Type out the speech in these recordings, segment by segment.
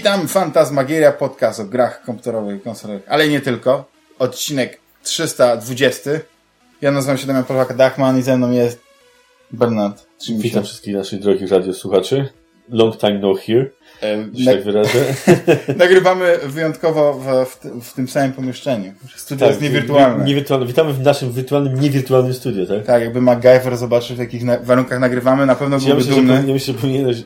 Witam, Fantasmagieria, podcast o grach komputerowych i konsolowych, ale nie tylko. Odcinek 320. Ja nazywam się Damian Polak-Dachman i ze mną jest Bernard. Witam wszystkich naszych drogich radiosłuchaczy. Long time no here. Że tak wyrażę. Nagrywamy wyjątkowo w, w, w, tym samym pomieszczeniu. Studio tak, jest niewirtualne. niewirtualne. Witamy w naszym wirtualnym, niewirtualnym studiu, tak? Tak, jakby MacGyver zobaczył w jakich na warunkach nagrywamy, na pewno byłby ja myślę, dumny. Że, ja myślę, że powinieneś,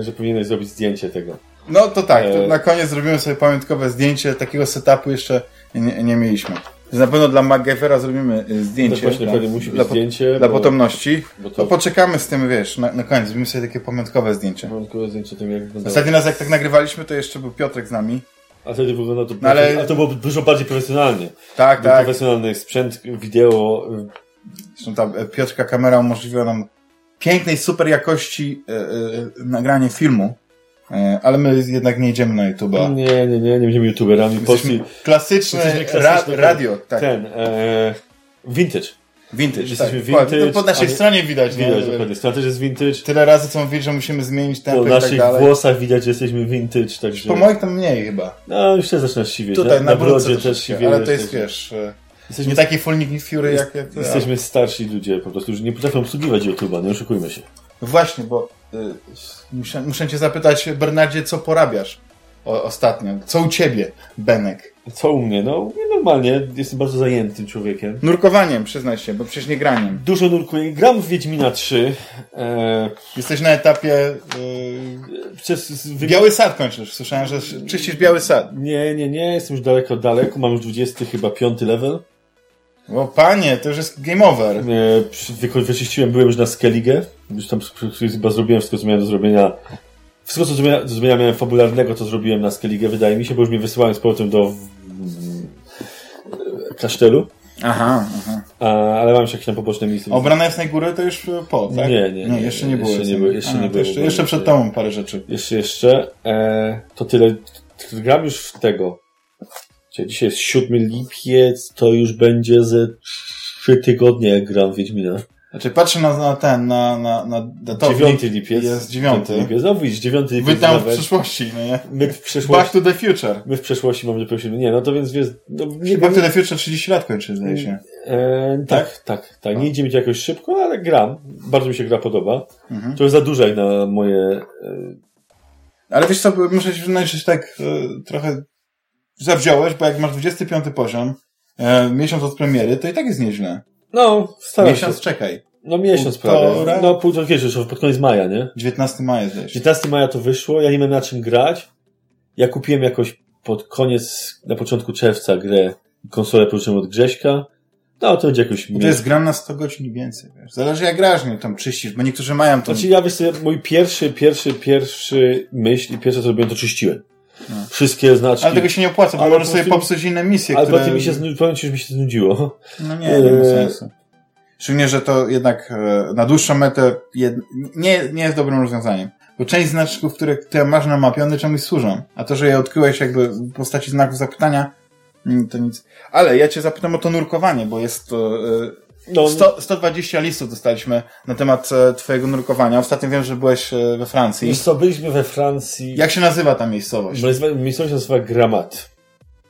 że powinieneś zrobić zdjęcie tego. No to tak, to na koniec zrobimy sobie pamiątkowe zdjęcie. Takiego setupu jeszcze nie, nie mieliśmy. Na pewno dla MacGyvera zrobimy y, zdjęcie. To właśnie, dla, musi być dla, zdjęcie. Dla bo, potomności. Bo to... to... poczekamy z tym, wiesz, na, na koniec. Zrobimy sobie takie pamiątkowe zdjęcie. Pamiątkowe zdjęcie tym jak wyglądało. Ostatni raz jak tak nagrywaliśmy, to jeszcze był Piotrek z nami. A wtedy wyglądało to, no, ale... a to było dużo bardziej profesjonalnie. Tak, był tak. profesjonalny sprzęt, wideo. Zresztą ta e, Piotrka kamera umożliwiła nam pięknej, super jakości e, e, nagranie filmu. E, ale my jednak nie idziemy na YouTube. Nie, nie, nie, nie będziemy youtuberami. Poszli... Klasyczne, klasyczne ra radio. Tak. Ten, e, vintage. Vintage, Jesteśmy tak. vintage. No, po naszej stronie widać. Widać, nie? dokładnie. Strona też jest vintage. Tyle razy co mówić, że musimy zmienić tempo Po tak naszych dalej. włosach widać, że jesteśmy vintage. Także... Po moich tam mniej chyba. No, już też zaczynasz siwieć. Tutaj, na, na, brodzie też siwieć. Ale to jest, wiesz... e, Jesteśmy, nie taki full Fury jak... jak jesteśmy starsi ludzie po prostu, że nie potrafią obsługiwać YouTube'a, nie oszukujmy się. Właśnie, bo muszę, muszę cię zapytać, Bernardzie, co porabiasz o, ostatnio? Co u ciebie, Benek? Co u mnie? No, normalnie. Jestem bardzo zajętym człowiekiem. Nurkowaniem, przyznaj się, bo przecież nie graniem. Dużo nurkuję. Gram w Wiedźmina 3. E... Jesteś na etapie... Y, Przez... Biały Sad kończysz. Słyszałem, że czyścisz Biały Sad. Nie, nie, nie. Jestem już daleko, daleko. Mam już 20 chyba piąty level. O panie, to już jest game over. Nie, wyczyściłem, byłem już na Skellige. Już tam chyba zrobiłem wszystko, co miałem do zrobienia. Wszystko, co zrobienia, do zrobienia miałem fabularnego, to zrobiłem na Skellige, wydaje mi się, bo już mnie wysyłałem z powrotem do kasztelu. Aha, aha. A, ale mam jeszcze jakieś tam poboczne misje. Obrana Jasnej Góry to już po, tak? Nie, nie, nie. jeszcze nie było. Jeszcze nie było. Jeszcze, A, nie było jeszcze, jeszcze przed tobą parę rzeczy. Jeszcze, jeszcze. E, to tyle. Gram już w tego. Dzisiaj jest 7 lipiec, to już będzie ze 3 tygodnie, jak gram w Wiedźmina. Znaczy patrzę na, na ten, na, na, na datownik. 9 lipiec. Jest 9. lipiec. No widzisz, 9 lipiec. Wy tam w przyszłości, no nie? My w przyszłości. Back to the future. My w przeszłości mamy dopiero Nie, no to więc wiesz... No, nie Back to the future 30 lat kończy, zdaje się. E, tak, tak, tak, tak. Nie idzie mi to jakoś szybko, ale gram. Bardzo mi się gra podoba. Mhm. To jest za dużo jak na moje... E... Ale wiesz co, muszę się przyznać, że tak e, trochę zawziąłeś, bo jak masz 25 poziom, e, miesiąc od premiery, to i tak jest nieźle. No, staram Miesiąc się. czekaj. No miesiąc prawie. No pół, wiesz, już pod koniec maja, nie? 19 maja zdaje się. 19 maja to wyszło, ja nie miałem na czym grać. Ja kupiłem jakoś pod koniec, na początku czerwca grę, konsolę pożyczyłem od Grześka. No, to będzie jakoś... Bo to jest gram na 100 godzin i więcej, wiesz. Zależy jak grasz, nie tam czyścisz, bo niektórzy mają to. Znaczy ja, wiesz mój pierwszy, pierwszy, pierwszy myśl i pierwsze co zrobiłem, to czyściłem. No. Wszystkie znaczki. Ale tego się nie opłaca, bo ale możesz sobie popsuć inne misje, ale które... Ale mi się, powiem ci, że mi się znudziło. No nie, nie ma sensu. Szczególnie, że to jednak na dłuższą metę jed... nie, nie jest dobrym rozwiązaniem. Bo część znaczków, które, które masz na mapie, one czemuś służą. A to, że je odkryłeś jakby w postaci znaków zapytania, to nic. Ale ja cię zapytam o to nurkowanie, bo jest to... No, 100, 120 listów dostaliśmy na temat twojego nurkowania. Ostatnio wiem, że byłeś we Francji. Wiesz co, byliśmy we Francji. Jak się nazywa ta miejscowość? Miejscowość nazywa Gramat.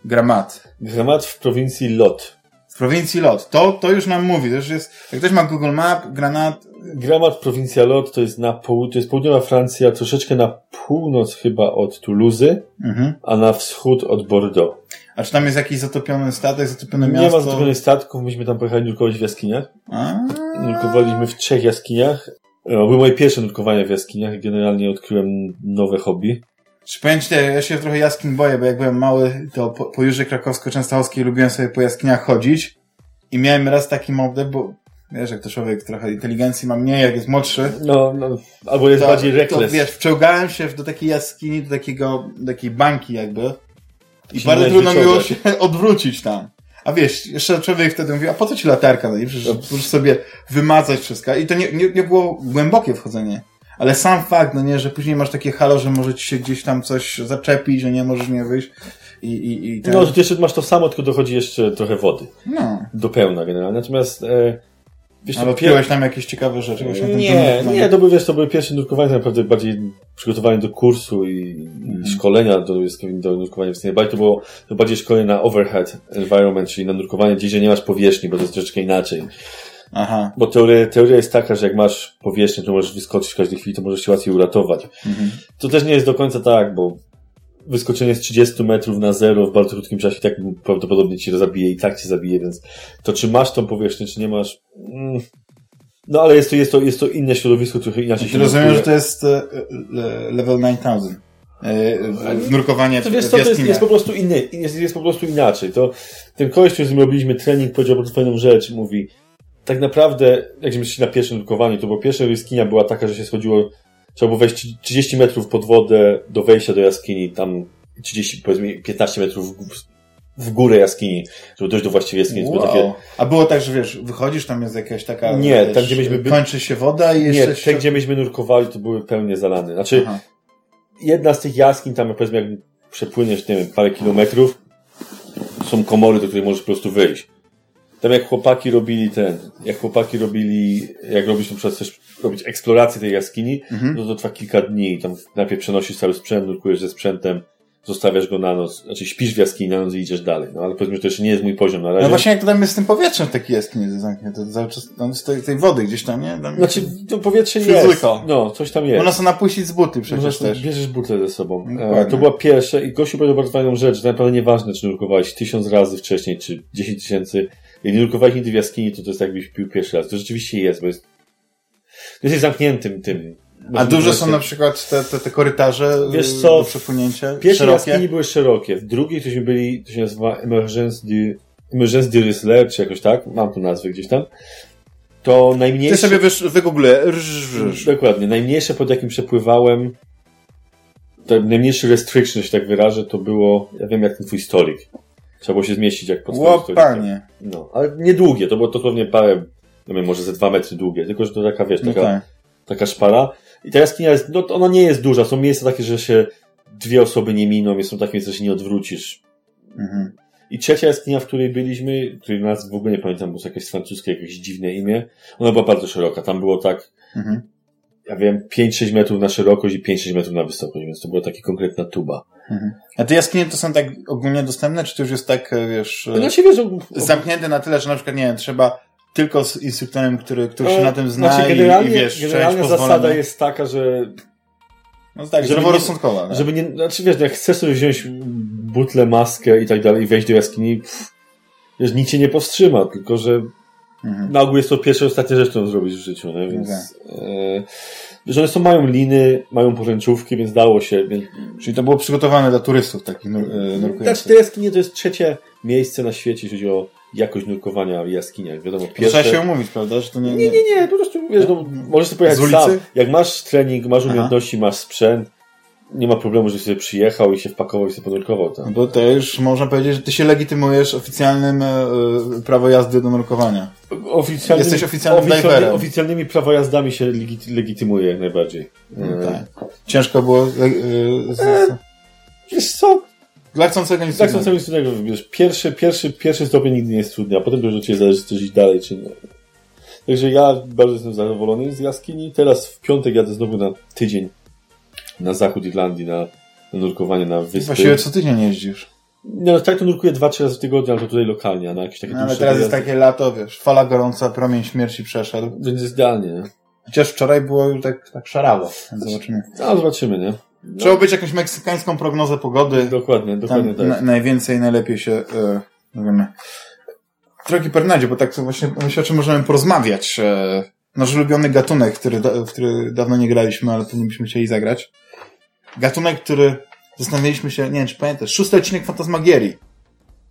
Gramat. Gramat w prowincji Lot. W prowincji Lot. To, to już nam mówi. To już jest, jak ktoś ma Google Map, Granat... Gramat, prowincja Lot, to jest na południe, to jest południowa Francja, troszeczkę na północ chyba od Toulouse, mhm. a na wschód od Bordeaux. A czy tam jest jakiś zatopiony statek, zatopione miasto? Nie ma zatopionych statków, myśmy tam pojechali nurkować w jaskiniach. A... Nurkowaliśmy w trzech jaskiniach. Były moje pierwsze nurkowania w jaskiniach, generalnie odkryłem nowe hobby. Czy ci, ja się trochę jaskiń boję, bo jak byłem mały, to po, po Jurze Krakowsko-Częstochowskiej lubiłem sobie po jaskiniach chodzić i miałem raz taki model, bo wiesz, jak to człowiek trochę inteligencji ma mniej, jak jest młodszy. No, no albo jest to, bardziej reckless. To, wiesz, wczołgałem się do takiej jaskini, do takiego, do takiej bańki jakby i bardzo trudno było się odwrócić tam. A wiesz, jeszcze człowiek wtedy mówi, a po co ci latarka? No i przecież możesz sobie wymazać wszystko. I to nie, nie, nie było głębokie wchodzenie. Ale sam fakt, no nie, że później masz takie halo, że może ci się gdzieś tam coś zaczepić, że nie możesz nie wyjść. I, i, i ten... No, jeszcze masz to samo, tylko dochodzi jeszcze trochę wody. No. Do pełna generalnie. Natomiast e, Wiesz, Ale odkryłeś tam jakieś ciekawe rzeczy Nie, nie, to były, wiesz, to były pierwsze nurkowania, tak naprawdę bardziej przygotowanie do kursu i, i szkolenia do, do nurkowania w Snowboardzie. To było to bardziej szkolenie na overhead environment, czyli na nurkowanie gdzieś, gdzie nie masz powierzchni, bo to jest troszeczkę inaczej. Aha. Bo teoria, teoria jest taka, że jak masz powierzchnię, to możesz wyskoczyć w każdej chwili, to możesz się łatwiej uratować. Mhm. To też nie jest do końca tak, bo wyskoczenie z 30 metrów na zero w bardzo krótkim czasie tak prawdopodobnie cię zabije i tak cię zabije, więc to czy masz tą powierzchnię, czy nie masz... Mm. No ale jest to, jest to, jest to inne środowisko, trochę inaczej się Rozumiem, że to jest e, level 9000. E, nurkowanie To w, wiesz to jest, jest po prostu inny, jest, jest po prostu inaczej. To ten koleś, który z nim robiliśmy trening, powiedział bardzo fajną rzecz. Mówi, tak naprawdę, jak żeśmy szli na pierwsze nurkowanie, to bo pierwsza jaskinia była taka, że się schodziło, trzeba było wejść 30 metrów pod wodę do wejścia do jaskini, tam 30, powiedzmy 15 metrów w, w górę jaskini, żeby dojść do właściwej jaskini. Było Wow. takie, A było tak, że wiesz, wychodzisz, tam jest jakaś taka... Nie, wiesz, tam, gdzie myśmy byli- Kończy się woda i nie, jeszcze... te, gdzie myśmy nurkowali, to były pełnie zalane. Znaczy, Aha. jedna z tych jaskiń, tam powiedzmy, jak przepłyniesz, nie wiem, parę kilometrów, są komory, do których możesz po prostu wyjść. Tam jak chłopaki robili ten, jak chłopaki robili, jak robisz na przykład chcesz robić eksplorację tej jaskini, Mhm. no to trwa kilka dni. Tam najpierw przenosisz cały sprzęt, nurkujesz ze sprzętem, zostawiasz go na noc, znaczy śpisz w jaskini na noc i idziesz dalej. No ale powiedzmy, że to jeszcze nie jest mój poziom na razie. No właśnie jak to tam jest z tym powietrzem w takiej jaskini to cały czas tam z tej, tej wody gdzieś tam, nie? Tam Znaczy, to powietrze Fizyka. jest. No, coś tam jest. Można sobie napuścić z buty przecież Możesz, też. bierzesz butlę ze sobą. Dokładnie. E, to była pierwsza i gościu powiedział bardzo fajną rzecz, że naprawdę nieważne, czy nurkowałeś tysiąc razy wcześniej, czy dziesięć tysięcy. Jak nie nurkowałeś nigdy w jaskini, to to jest jakbyś pił pierwszy raz. To rzeczywiście jest, bo jest, to jesteś zamkniętym tym. A duże są na przykład te, te, te korytarze Wiesz y, co, do przepłynięcia? Pierwsze szerokie? jaskini były szerokie, w drugiej tośmy byli, to się nazywa Emergence du, Emergence du Risler, czy jakoś tak, mam tu nazwę gdzieś tam. To Ty najmniejsze... sobie wiesz, rż. Dokładnie. Najmniejsze, pod jakim przepływałem, to najmniejszy restriction, się tak wyrażę, to było, ja wiem jak ten twój stolik. Trzeba było się zmieścić jak pod twoim Ło, stolikiem. panie. No, ale niedługie, to było dosłownie parę, nie wiem, może ze dwa metry długie, tylko że to taka, wiesz, No taka, tak. taka szpara. I ta jaskinia jest, no ona nie jest duża, są miejsca takie, że się dwie osoby nie miną, są takie miejsca, że się nie odwrócisz. Mhm. I trzecia jaskinia, w której byliśmy, której nas w ogóle nie pamiętam, było to jakieś francuskie, jakieś dziwne imię, ona była bardzo szeroka, tam było tak, Mhm. ja wiem, 5-6 metrów na szerokość i 5-6 metrów na wysokość, więc to była taka konkretna tuba. Mhm. A te jaskinie to są tak ogólnie dostępne, czy to już jest tak, e, wiesz, e, Znaczy, wiesz, zamknięte na tyle, że na przykład, nie wiem, trzeba tylko z instruktorem, który, który się e, na tym zna znaczy, i, generalnie, i wiesz, generalnie część zasada jest taka, że No tak, żeby zdroworozsądkowa. tak. żeby nie, znaczy wiesz, jak chcesz sobie wziąć butlę, maskę i tak dalej i wejść do jaskini, pff, wiesz, nic cię nie powstrzyma, tylko że Mhm. na ogół jest to pierwsza, ostatnia rzecz, którą zrobisz w życiu, nie? więc e, że one są, mają liny, mają poręczówki, więc dało się, więc Czyli to było przygotowane dla turystów takich nur, e, nurkujących. te jaskinie to jest trzecie miejsce na świecie, jeśli chodzi o jakość nurkowania w jaskiniach. Wiadomo, pierwsze... Trzeba się umówić, prawda, że to nie... Nie, nie, nie, po prostu wiesz, no, możesz sobie pojechać sam. Jak masz trening, masz Aha. umiejętności, masz sprzęt, nie ma problemu, że sobie przyjechał i się wpakował i sobie ponurkował tam. Bo już można powiedzieć, że ty się legitymujesz oficjalnym e, e, prawo jazdy do nurkowania. Oficjalnymi, Jesteś oficjalnym oficjalny. Oficjalnymi prawojazdami się legit, legitymuje jak najbardziej. No, E, tak. Ciężko było... E, e, z, Wiesz co? dla chcącego nic Tak samo innego, wiesz, pierwszy, pierwszy, pierwszy stopień nigdy nie jest trudny, a potem już od ciebie zależy, czy coś iść dalej, czy nie. Także ja bardzo jestem zadowolony z jaskini. Teraz w piątek jadę znowu na tydzień na zachód Irlandii, na, na nurkowanie na wyspy. Właściwie co tydzień jeździsz. No, tak to nurkuję dwa, trzy razy w tygodniu, ale to tutaj lokalnie, a na jakieś takie No, ale teraz jest wyjazdy. takie lato, wiesz, fala gorąca, promień śmierci przeszedł. Więc jest idealnie, nie? Chociaż wczoraj było już tak, tak szarało. Więc zobaczymy. A zobaczymy, nie? No, Trzeba być jakąś meksykańską prognozę pogody. Dokładnie, dokładnie Tam tak. na, najwięcej, najlepiej się, e, nie wiem, drogi Pernadzie, bo tak to właśnie myślę, o czym możemy porozmawiać. E, nasz ulubiony gatunek, który, da, w który dawno nie graliśmy, ale pewnie byśmy chcieli zagrać. Gatunek, który zastanawialiśmy się, nie wiem, czy pamiętasz, szósty odcinek Fantasmagierii.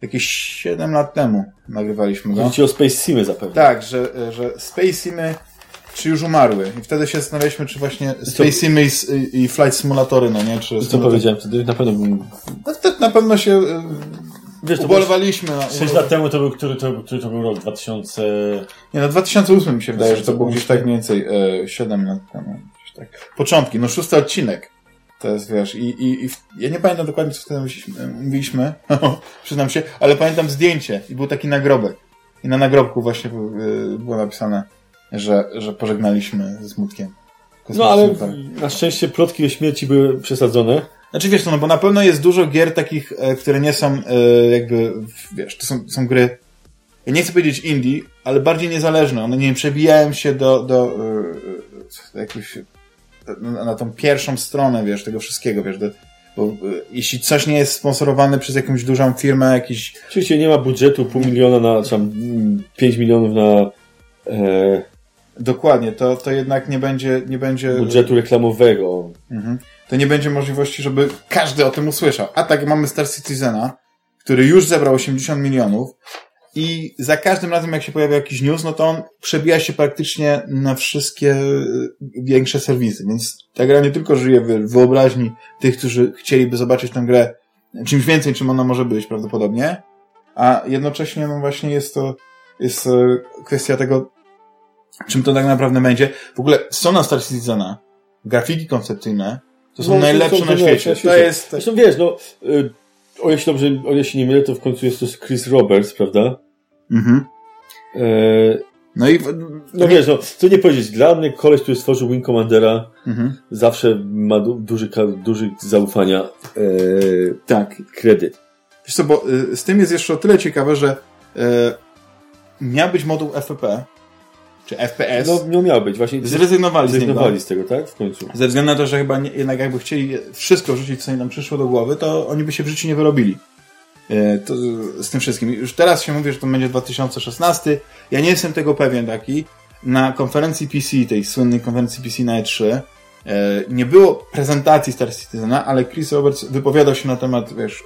Jakieś 7 lat temu nagrywaliśmy go. Chodzi o Space Simy zapewne. Tak, że, że Space Simy czy już umarły. I wtedy się zastanawialiśmy, czy właśnie Space Simy i, i Flight Simulatory, no nie? Czy Co powiedziałem wtedy? Na pewno bym... No, to na pewno się e, Wiesz, to ubolewaliśmy. Na, 6 lat temu to był, który to, który to był rok? 2000... Nie, no 2008 mi się wydaje, że to było gdzieś tak mniej więcej e, 7 lat temu. Tak. Początki, no szósty odcinek. To jest, wiesz, i, i, i w, ja nie pamiętam dokładnie, co wtedy mówiliśmy, przyznam się, ale pamiętam zdjęcie i był taki nagrobek. I na nagrobku właśnie e, było napisane że, że pożegnaliśmy ze smutkiem. No ale na szczęście plotki o śmierci były przesadzone. Znaczy wiesz, no bo na pewno jest dużo gier takich, e, które nie są e, jakby, wiesz, to są, są gry, ja nie chcę powiedzieć indie, ale bardziej niezależne. One nie przebijają się do, do e, e, jakichś, na, tą pierwszą stronę, wiesz, tego wszystkiego, wiesz, do, bo e, jeśli coś nie jest sponsorowane przez jakąś dużą firmę, jakiś... Oczywiście nie ma budżetu pół miliona na, czy tam mm, 5 milionów na e, Dokładnie, to, to jednak nie będzie, nie będzie... budżetu reklamowego. Mhm. To nie będzie możliwości, żeby każdy o tym usłyszał. A tak mamy Star Citizena, który już zebrał 80 milionów i za każdym razem, jak się pojawia jakiś news, no to on przebija się praktycznie na wszystkie y, większe serwisy. Więc ta gra nie tylko żyje w wyobraźni tych, którzy chcieliby zobaczyć tę grę czymś więcej, czym ona może być prawdopodobnie, a jednocześnie no właśnie jest to jest kwestia tego, czym to tak naprawdę będzie. W ogóle strona Star Citizena, grafiki koncepcyjne, to są No, najlepsze są na najlepsze świecie. na To świecie. jest... Zresztą wiesz, no, y, o jeśli dobrze, o jeśli nie mylę, to w końcu jest to Chris Roberts, prawda? Mhm. E, No i... no wiesz, no, co nie powiedzieć, dla mnie koleś, który stworzył Wing Commandera, Mhm. zawsze ma du duży, duży zaufania e, Tak. kredyt. Wiesz co, bo y, z tym jest jeszcze o tyle ciekawe, że y, miał być moduł FPP, czy FPS, No, no miał być, właśnie zrezygnowali z niego. zrezygnowali z tego, tak? W końcu. Ze względu na to, że chyba nie, jednak jakby chcieli wszystko rzucić, co im nam przyszło do głowy, to oni by się w życiu nie wyrobili. E, To, z tym wszystkim. Już teraz się mówi, że to będzie 2016. Ja nie jestem tego pewien taki. Na konferencji PC, tej słynnej konferencji PC na E3, e, nie było prezentacji Star Citizena, ale Chris Roberts wypowiadał się na temat, wiesz,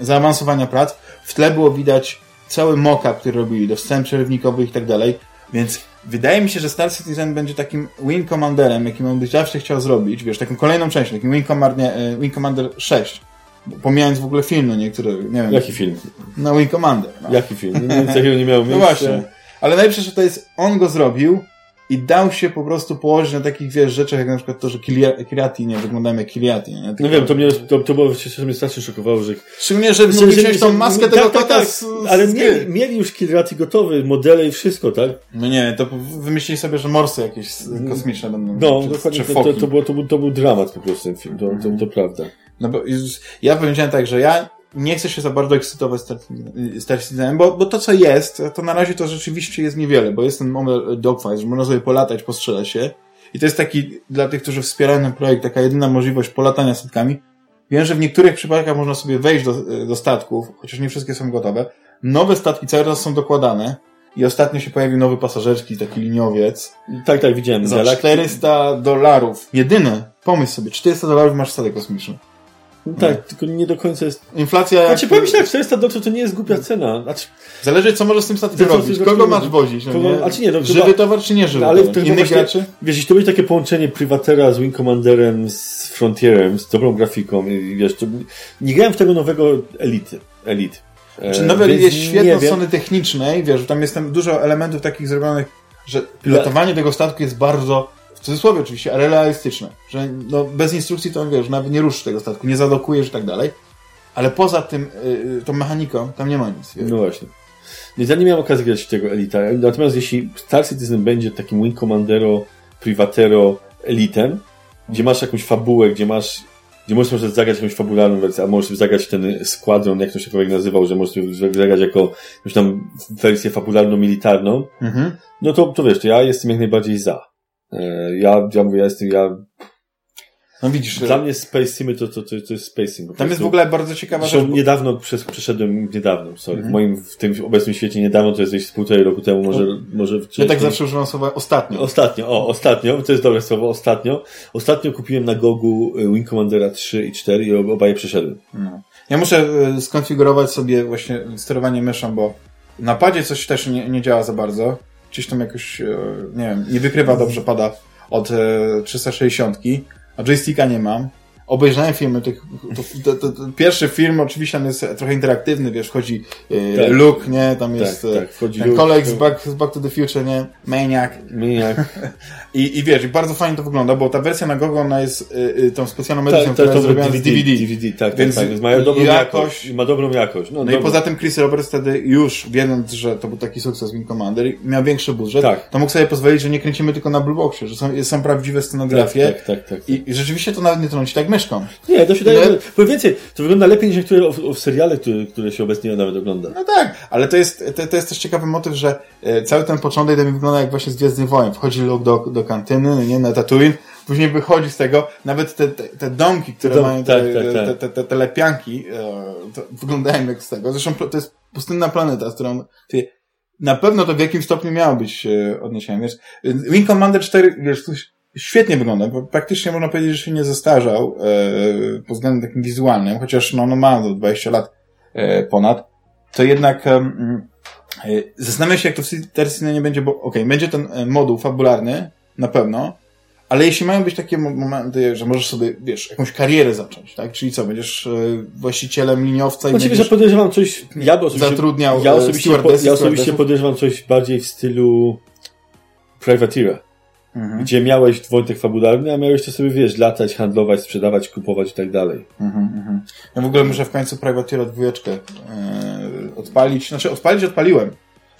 e, zaawansowania prac. W tle było widać cały mock-up, który robili, do scen przerywnikowych i tak dalej. Więc wydaje mi się, że Star Citizen będzie takim Wing Commanderem, jakim on by zawsze chciał zrobić, wiesz, taką kolejną częścią, takim Wing Commander, Wing Commander 6. Pomijając w ogóle film, no niektóre, nie wiem. Jaki film? No Wing Commander. No. Jaki film? No, nic takiego nie miało No miejsca. właśnie. Ale najlepsze, że to jest, on go zrobił i dał się po prostu położyć na takich, wiesz, rzeczach, jak na przykład to, że Kilia- Kiliati nie wyglądają jak Kiliati. Nie? No Tylko- wiem, to mnie, to, to było, się, mnie strasznie szokowało, że... Szczególnie, że że- wziąć tą maskę tak, tego tak, kota tak. z, z Ale gry. mieli, mieli już Kilrati gotowy, modele i wszystko, tak? No nie, to wymyślili sobie, że morsy jakieś kosmiczne będą. No, czy, dokładnie, czy to, to, to, było, to, był, to był dramat po prostu ten film, to, to, to prawda. No bo ja powiedziałem tak, że ja nie chcę się za bardzo ekscytować Star, Star Citizenem, bo, bo to co jest, to na razie to rzeczywiście jest niewiele, bo jest ten moment dogfight, że można sobie polatać, postrzelać się i to jest taki, dla tych, którzy wspierają ten projekt, taka jedyna możliwość polatania statkami. Wiem, że w niektórych przypadkach można sobie wejść do, do statków, chociaż nie wszystkie są gotowe. Nowe statki cały czas są dokładane i ostatnio się pojawił nowy pasażerski, taki liniowiec, Tak, tak, widziałem. za Galak- 400 dolarów. Jedyne, pomyśl sobie, 400 dolarów masz statek kosmiczny. Tak, tylko nie do końca jest... Inflacja. Znaczy, powiem ci tak, 400 dolarów to nie jest głupia cena. Znaczy, Zależy, co możesz z tym statkiem robić. Kogo masz wozić? No kogo- nie? nie, no, żywy towar, czy nie żywy ale towar? Innych właśnie, graczy? wiesz, jeśli to będzie takie połączenie Privatera z Wing Commanderem, z Frontierem, z dobrą grafiką, i wiesz, to nie grałem w tego nowego Elity. Elite. E, Czy nowy więc jest świetny od strony technicznej, wiesz, tam jest tam dużo elementów takich zrobionych, że pilotowanie tego statku jest bardzo, cudzysłowie oczywiście, ale realistyczne. Że no, bez instrukcji to, wiesz, nawet nie ruszysz tego statku, nie zadokujesz i tak dalej. Ale poza tym, yy, tą mechaniką, tam nie ma nic. Wiesz. No właśnie. Więc ja nie miałem okazji grać w tego Elita. Natomiast jeśli Star Citizen będzie takim Wing Commandero, Privatero, Elitem, gdzie masz jakąś fabułę, gdzie masz gdzie możesz sobie zagrać jakąś fabularną wersję, a możesz zagrać ten składron, jak to się człowiek nazywał, że możesz zagrać jako jakąś tam wersję fabularno-militarną, Mhm. no to, to wiesz, to ja jestem jak najbardziej za. E, Ja, ja mówię, ja jestem, ja, No widzisz, dla mnie Space Simy to, to, to, to jest Space Sim. tam jest w ogóle bardzo ciekawa rzecz. Niedawno przez, przeszedłem, niedawno, sorry, Mhm. w moim, w tym obecnym świecie niedawno, to jest gdzieś półtorej roku temu, może, może Ja tak zawsze używam słowa ostatnio. Ostatnio, o, ostatnio, to jest dobre słowo, ostatnio. Ostatnio kupiłem na Gogu y, Wing Commandera 3 i 4 i ob- oba je przeszedłem. No. Ja muszę e, skonfigurować sobie właśnie sterowanie myszą, bo na padzie coś też nie, nie działa za bardzo. Gdzieś tam jakoś, e, nie wiem, nie wykrywa dobrze pada od e, 360, a joysticka nie mam. Obejrzałem filmy, tych, to, to, to, pierwszy film oczywiście on jest trochę interaktywny, wiesz, wchodzi e, tak. Luke, nie, tam jest tak, tak. Wchodzi ten Luke, koleś z Back, z Back to the Future, nie, Maniac. Maniac. I, I wiesz, i bardzo fajnie to wygląda, bo ta wersja na Gogo, ona jest y, tą specjalną edycją, tak, która jest zrobiona DVD, z DVD. DVD, tak, więc, tak, tak. Ma dobrą jakość, jakość. Ma dobrą jakość. No, no i poza tym Chris Roberts wtedy już, wiedząc, że to był taki sukces Wing Commander, miał większy budżet, tak. to mógł sobie pozwolić, że nie kręcimy tylko na Blue Boxie, że są, są prawdziwe scenografie. Tak, tak, tak. tak, I, I, rzeczywiście to nawet nie trąci tak myszką. Nie, to się daje, no, powiem więcej, to wygląda lepiej niż niektóre o, o seriale, które, które się obecnie nawet ogląda. No tak, ale to jest, to, to jest też ciekawy motyw, że e, cały ten początek mi wygląda jak właśnie z Gwiezdnych Wojen. Wchodzi Luke do, do kantyny, nie, na Tatooine, później wychodzi z tego, nawet te, te, te domki, które Dom, mają te, tak, tak, tak. Te, te, te, te, lepianki, e, wyglądają jak z tego. Zresztą to jest pustynna planeta, z którą ty, na pewno to w jakimś stopniu miało być e, odniesieniem. Wiesz, Wing Commander 4, wiesz, coś świetnie wygląda, bo praktycznie można powiedzieć, że się nie zestarzał e, pod względem takim wizualnym, chociaż no, no ma 20 lat e, ponad, to jednak e, zastanawiam się, jak to w Tercine nie będzie, bo okej, okay, będzie ten e, moduł fabularny, na pewno, ale jeśli mają być takie momenty, że możesz sobie, wiesz, jakąś karierę zacząć, tak? Czyli co, będziesz e, właścicielem liniowca i znaczy, będziesz... że podejrzewam coś... Ja osobiście, zatrudniał ja osobiście, po, ja osobiście podejrzewam coś bardziej w stylu Privateera. Mhm. Gdzie miałeś Wojtek fabularny, a miałeś to sobie, wiesz, latać, handlować, sprzedawać, kupować i tak dalej. Mhm, mhm. Ja w ogóle muszę w końcu Privateera dwójeczkę e, odpalić. Znaczy, odpalić odpaliłem.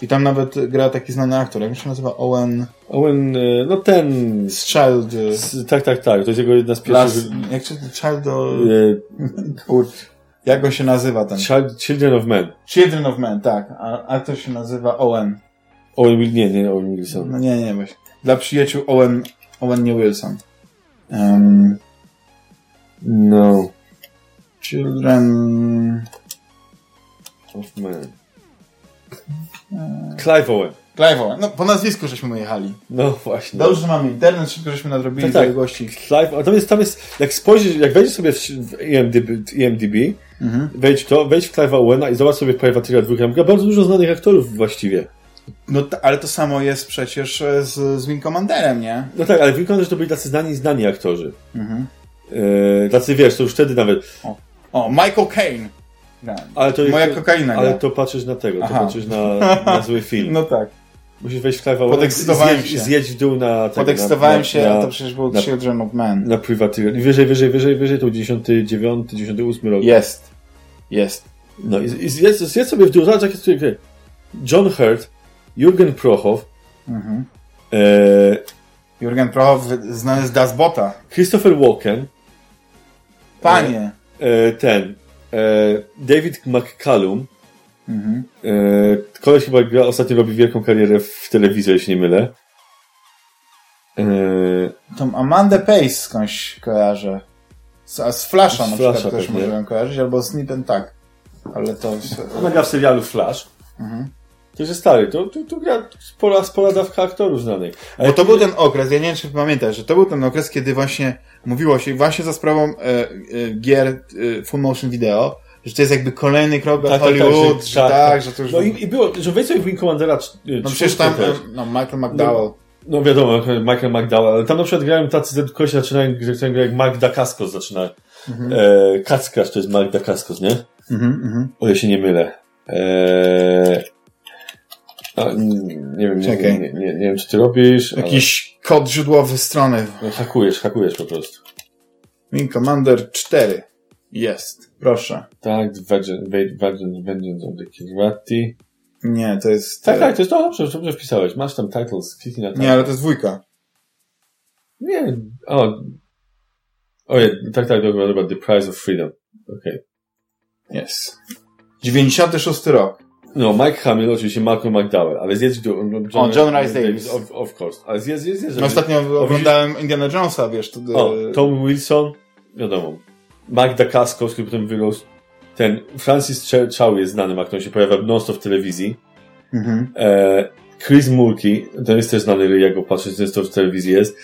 I tam nawet gra taki znany aktor, jak się nazywa? Owen... Owen, e, no ten... Z Child... E, z, tak, tak, tak. To jest jego jedna z pierwszych... Last, jak się... Child... O... E... jak on się nazywa ten? Child, Children of Men. Children of Men, tak. A aktor się nazywa Owen. Owen, nie, nie, Owen Wilson. No nie, nie, właśnie. Dla przyjaciół Owen, Owen nie Wilson. Um, no. Children of Men. Clive Owen. Clive Owen. No, po nazwisku żeśmy jechali. No właśnie. Dobrze, że mamy internet, szybko żeśmy nadrobili tak, tak. gości. Clive, a tam jest, tam jest, jak spojrzysz, jak wejdziesz sobie w IMDb, IMDb mhm. wejdź to, wejdź w Clive Owena i zobacz sobie Privateera 2. Tam bardzo dużo znanych aktorów właściwie. No, ale to samo jest przecież e, z, z Wing Commanderem, nie? No tak, ale Wing Commander to byli tacy znani znani aktorzy. Mhm. E, tacy, wiesz, to już wtedy nawet... O, o Michael Caine. Ale to Moja kokaina. Ale to patrzysz na tego, Aha. to patrzysz na, na zły film. No tak. Musisz wejść w Clive'a Podekscytowałem się. Zjedź w dół na tego. Podekscytowałem się, na, a to przecież był na, Children of Man. Na Privateer. Wyżej, wyżej, wyżej, wyżej, to 99, 98 rok. Jest. Jest. No i, i zjedz, zjedz sobie w dół, zobacz jak jest. John Hurt, Jurgen Prochow, mhm. e, Jurgen Prochow znany z Das Bota. Christopher Walken. Panie. E, ten. E, David McCallum. Mhm. E, koleś chyba gra, ostatnio robi wielką karierę w telewizji, jeśli nie mylę. E, Tą Amandę Pace skądś kojarzę. Z, a z Flasha z na Flasha przykład też możemy kojarzyć, albo z Nip tak. Ale to... Ona gra w serialu Flash. Mhm. To jest stary, to, to, to gra spora, spora dawka aktorów znanych. Ale Bo to był ten okres, ja nie wiem, czy pamiętasz, że to był ten okres, kiedy właśnie mówiło się, właśnie za sprawą e, e, gier e, full motion video, że to jest jakby kolejny krok do tak, Hollywood, tak, tak, że, tak, tak, że to już... No i, i było, że wejdź sobie w Wing Commandera... E, no przecież tam, też. no Michael McDowell. No, no wiadomo, Michael McDowell, ale tam na przykład grają tacy kości zaczynają, jak Mark Dacascos zaczyna. Mhm. E, Kackarz to jest Mark Dacascos, nie? Mhm, mhm. O, ja się nie mylę. E, a, nie wiem, nie, nie, nie, nie, wiem, czy ty robisz. Jakiś ale... kod źródłowy strony. No, hakujesz, hakujesz po prostu. Wing Commander 4. Jest. Proszę. Tak, Vengeance, Vengeance of the Kirati. Nie, to jest... Tak, tak, to jest to, dobrze, dobrze wpisałeś. Masz tam titles, kliknij na. Nie, ale to jest dwójka. Nie, o... Ojej, tak, tak, dobra, dobra, The Price of Freedom. Okej. Okay. Yes. 96 rok. No, Mike Hamill, oczywiście Malcolm McDowell, ale zjedź do... John, o, John Rice Davis. Of, of course. Ale zjedz, zjedz, zjedz. No, ostatnio o, oglądałem. Indiana Jonesa, wiesz. To, o, Tom Wilson, wiadomo. Mike Dacascos, który potem wyrósł. Ten Francis Chow jest znany, jak on się pojawia non-stop w telewizji. Mhm. E, Chris Mulkey, to jest też znany, jak go patrzeć, często w telewizji jest.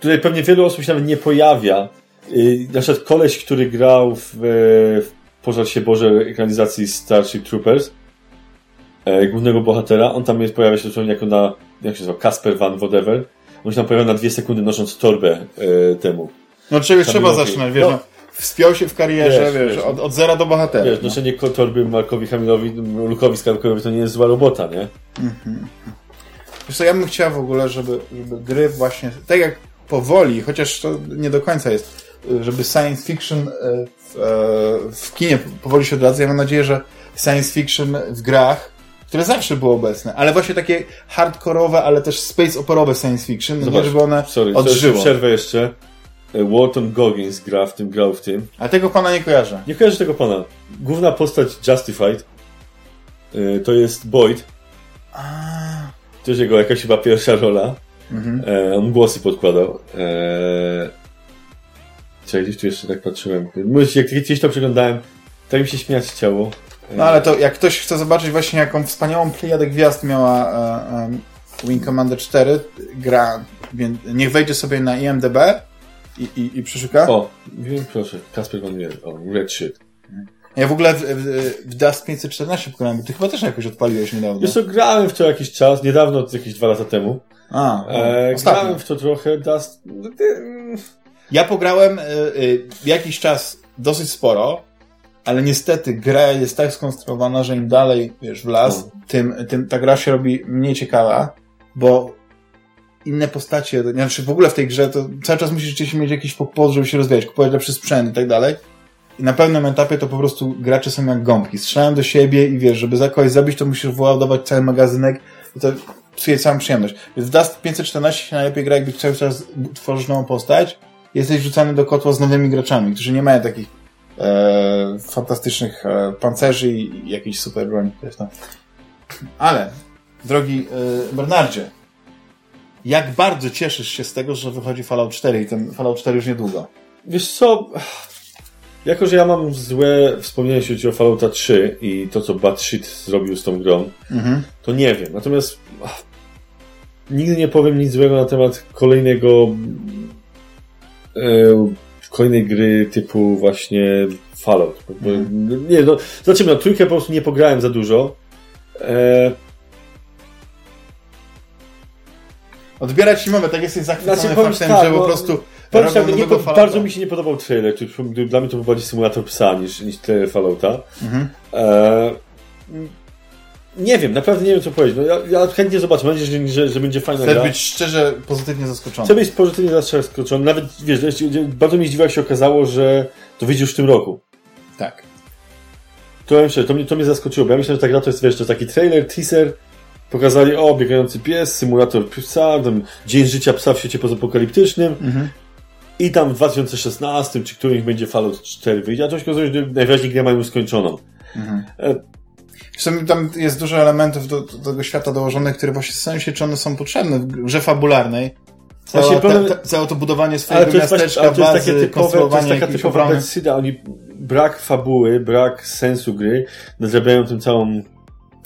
Tutaj pewnie wielu osób się nawet nie pojawia. Y, na przykład koleś, który grał w, w Pożar się Boże ekranizacji Starship Troopers e, głównego bohatera. On tam jest, pojawia się dosłownie jako na, jak się nazywa, Casper Van Whatever. On się tam pojawia na dwie sekundy nosząc torbę e, temu. No czegoś trzeba zaczynać, wiesz, No. no. Wspiął się w karierze, Wiesz, wiesz, wiesz. od, od zera do bohatera. Wiesz, no. noszenie torby Markowi Hamilowi, Lukowi Skywalkerowi to nie jest zła robota, nie? Wiesz co, ja bym chciał w ogóle, żeby, żeby gry właśnie, tak jak powoli, chociaż to nie do końca jest, żeby science fiction e, w, e, w kinie powoli się odradza. Ja mam nadzieję, że science fiction w grach, które zawsze było obecne, ale właśnie takie hardkorowe, ale też space operowe science fiction, no nie, żeby one sorry, odżyło. przerwę jeszcze. E, Walton Goggins gra w tym, grał w tym. A tego pana nie kojarzę. Nie kojarzę tego pana. Główna postać Justified e, to jest Boyd. A, To jest jego jakaś chyba pierwsza rola. mhm. E, on głosy podkładał. E, czekaj, gdzieś tu jeszcze tak patrzyłem. Mówię, Jak gdzieś to przeglądałem, tak mi się śmiać chciało. E, No ale to jak ktoś chce zobaczyć właśnie jaką wspaniałą plejadę gwiazd miała e, e, Wing Commander 4, gra, więc niech wejdzie sobie na IMDB i, i, i przeszuka. O, wiem, proszę, Kasper Van Mier, o, Red Shit. Ja w ogóle w, w, w Dust 514 pokonałem, ty chyba też jakoś odpaliłeś niedawno. Wiesz co, grałem w to jakiś czas, niedawno, jakieś dwa lata temu. A, E, ostatnio. grałem w to trochę, Dust... no, Ja pograłem e, e, jakiś czas dosyć sporo, ale niestety gra jest tak skonstruowana, że im dalej wiesz, w las, tym, tym ta gra się robi mniej ciekawa, bo inne postacie, to znaczy w ogóle w tej grze to cały czas musisz gdzieś mieć jakiś podpór, żeby się rozwijać, kupować lepszy sprzęt i tak dalej. I na pewnym etapie to po prostu gracze są jak gąbki. Strzelają do siebie i wiesz, żeby za kogoś zabić, to musisz wyładować cały magazynek i to psuje całą przyjemność. Więc w Dust 514 się najlepiej gra, jakby cały czas tworzysz nową postać, jesteś rzucany do kotła z nowymi graczami, którzy nie mają takich e, fantastycznych e, pancerzy i, jakiejś super broni. No. Ale, drogi e, Bernardzie, jak bardzo cieszysz się z tego, że wychodzi Fallout 4 i ten Fallout 4 już niedługo. Wiesz co, jako że ja mam złe wspomnienia, jeśli chodzi o Fallouta 3 i to, co Bad Shit zrobił z tą grą, Mhm. to nie wiem. Natomiast ach, nigdy nie powiem nic złego na temat kolejnego e, kolejnej gry typu właśnie Fallout. Bo, Nie, no, zobaczymy, no trójkę po prostu nie pograłem za dużo. E, Odbierać ci moment, tak jesteś zachwycony Znaczy, powiem faktem, tak, że po no, prostu Powiem tak, nie, nowego po, bardzo mi się nie podobał trailer. Dla mnie to był bardziej symulator psa niż, niż trailer Fallouta. Mhm. E, nie wiem, naprawdę nie wiem co powiedzieć. No, ja, ja chętnie zobaczę. Mam nadzieję, że, że, że będzie fajna Chcesz gra. być szczerze pozytywnie zaskoczony. Chcę być pozytywnie zaskoczony. Nawet, wiesz, bardzo mi zdziwiło, jak się okazało, że to wyjdzie już w tym roku. Tak. To, ja to, mnie, to mnie zaskoczyło, bo ja myślę, że ta gra to jest, wiesz, to taki trailer, teaser, pokazali, o, biegający pies, symulator psa, tam dzień życia psa w świecie pozapokaliptycznym Mhm. i tam w 2016, czy którymś będzie Fallout 4 wyjdzie, a się okazuje, że najwyraźniej grę mają skończoną. Mhm. Zresztą tam jest dużo elementów do, do tego świata dołożonych, które właśnie zastanawiam się, czy one są potrzebne w grze fabularnej. Cała, Właśnie ta, problem- ta, całe to budowanie swojego to jest, właśnie, miasteczka, ale to jest bazy, takie typowe, to jest taka typowa. Bethesda, oni brak fabuły, brak sensu gry, nadrabiają tym całą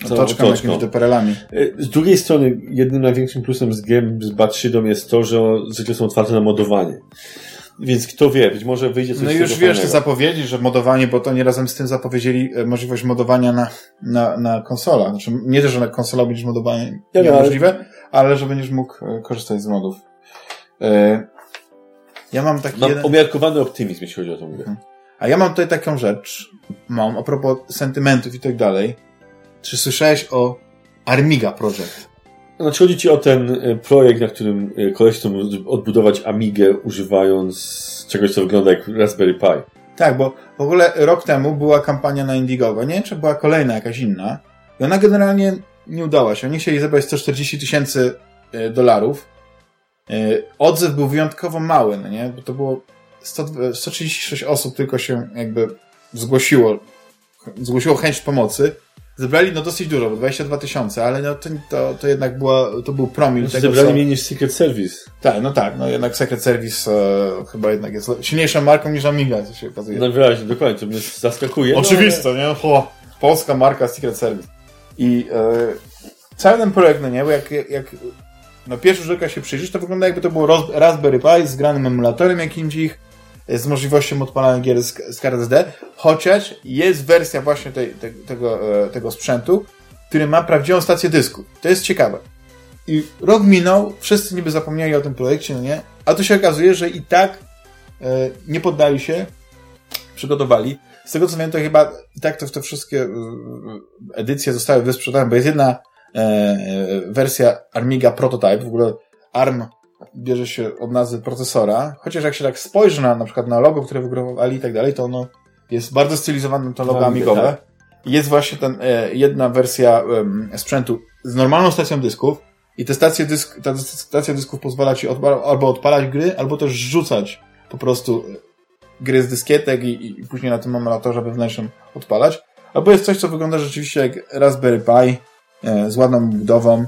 Otoczką jakimiś deperelami. E, Z drugiej strony, jednym największym plusem z gier z Batshidą jest to, że zwykle są otwarte na modowanie. Więc kto wie, być może wyjdzie coś No już wiesz, te zapowiedzi, że modowanie, bo to nie razem z tym zapowiedzieli e, możliwość modowania na, na, na konsolach. Znaczy, nie to, że na konsola będziesz modowanie Ja wiem, ale- niemożliwe, ale że będziesz mógł e, korzystać z modów. E, ja mam taki Mam jeden... umiarkowany optymizm, jeśli chodzi o tą grę. A ja mam tutaj taką rzecz, mam a propos sentymentów i tak dalej. Czy słyszałeś o Armiga Project? Znaczy chodzi ci o ten e, projekt, na którym e, koleś chce odbudować Amigę używając czegoś, co wygląda jak Raspberry Pi. Tak, bo w ogóle rok temu była kampania na Indiegogo, nie wiem, czy była kolejna jakaś inna. I ona generalnie nie udała się. Oni chcieli zebrać 140 tysięcy e, dolarów. Odzew był wyjątkowo mały, no nie? Bo to było 100, 136 osób tylko się jakby zgłosiło, zgłosiło chęć pomocy. Zebrali no dosyć dużo, bo 22 tysiące, ale no to, to, to jednak była, to był promil Znaczy, tego, zebrali co... mniej niż Secret Service. Tak, no tak, no jednak Secret Service e, chyba jednak jest silniejszą marką niż Amiga, co się okazuje. No wyraźnie, dokładnie, to mnie zaskakuje. no, Oczywiste, nie? Ho, polska marka Secret Service. I e, cały ten projekt, no nie, bo jak, jak na pierwszy rzut oka się przyjrzysz, to wygląda jakby to było Raspberry Pi z granym emulatorem jakimś ich, z możliwością odpalania gier z, z kart SD, chociaż jest wersja właśnie tej, te, tego, e, tego sprzętu, który ma prawdziwą stację dysku. To jest ciekawe. I rok minął, wszyscy niby zapomnieli o tym projekcie, no nie? A tu się okazuje, że i tak e, nie poddali się, przygotowali. Z tego co wiem, to chyba i tak to te wszystkie e, edycje zostały wysprzedane, bo jest jedna e, e, wersja Armiga Prototype, w ogóle ARM bierze się od nazwy procesora, chociaż jak się tak spojrzy na, na przykład na logo, które wygrywali i tak dalej, to ono jest bardzo stylizowane to logo amigowe. Tak. Jest właśnie ten, e, jedna wersja e, sprzętu z normalną stacją dysków i te stacje dysk, ta stacja dysków pozwala ci odpala, albo odpalać gry, albo też rzucać po prostu gry z dyskietek i, i później na tym emulatorze wewnętrznym odpalać. Albo jest coś, co wygląda rzeczywiście jak Raspberry Pi e, z ładną budową,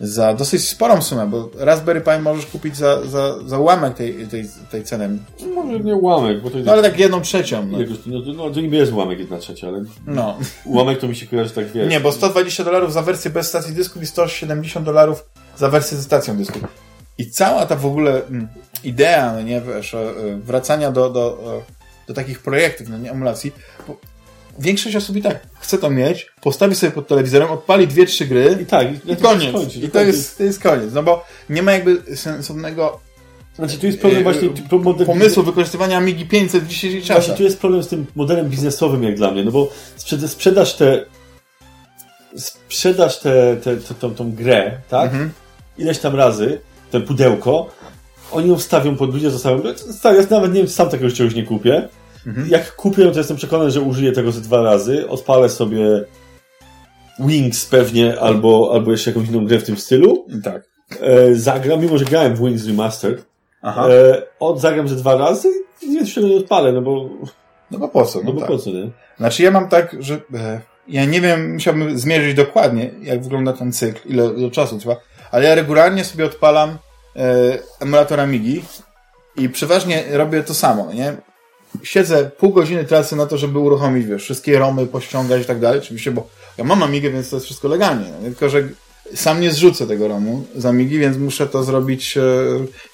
za dosyć sporą sumę, bo Raspberry Pi możesz kupić za, za, za ułamek tej, tej, tej ceny. Może nie ułamek, bo to jest... No ale tak jedną trzecią. No, no, to, no to niby jest ułamek jedna trzecia, ale no. ułamek to mi się kojarzy tak wiesz. Nie, bo 120 dolarów za wersję bez stacji dysków i 170 dolarów za wersję ze stacją dysków. I cała ta w ogóle mm, idea, no nie, wiesz, e, wracania do, do, e, do takich projektów, no nie, emulacji, większość osób i tak chce to mieć, postawi sobie pod telewizorem, odpali dwie, trzy gry i, tak, i, i koniec. I to jest, to jest koniec. No bo nie ma jakby sensownego znaczy, tu jest problem właśnie model... pomysłu wykorzystywania Amigi 500 w dzisiejszych czasach. Właśnie tu jest problem z tym modelem biznesowym jak dla mnie, no bo sprzedaż te sprzedaż tę te, te, tą, tą grę, tak? Mhm. Ileś tam razy, te pudełko, oni ją wstawią pod ludzie zostawią. Ja nawet nie wiem, sam takiego czegoś nie kupię. Mhm. Jak kupię, to jestem przekonany, że użyję tego ze dwa razy. Odpalę sobie Wings pewnie, albo, albo jeszcze jakąś inną grę w tym stylu. Tak. E, zagram, mimo że grałem w Wings Remastered. Aha. E, od zagram ze dwa razy i więc się nie odpalę, no bo... No bo po co? No, no bo tak. po co, nie? Znaczy ja mam tak, że e, ja nie wiem, musiałbym zmierzyć dokładnie, jak wygląda ten cykl, ile, ile czasu trwa, ale ja regularnie sobie odpalam e, emulator Amigi i przeważnie robię to samo, nie? Siedzę pół godziny tracę na to, żeby uruchomić, wiesz, wszystkie romy pościągać i tak dalej, oczywiście, bo ja mam Amigę, więc to jest wszystko legalnie, no, tylko, że sam nie zrzucę tego romu z Amigi, więc muszę to zrobić e,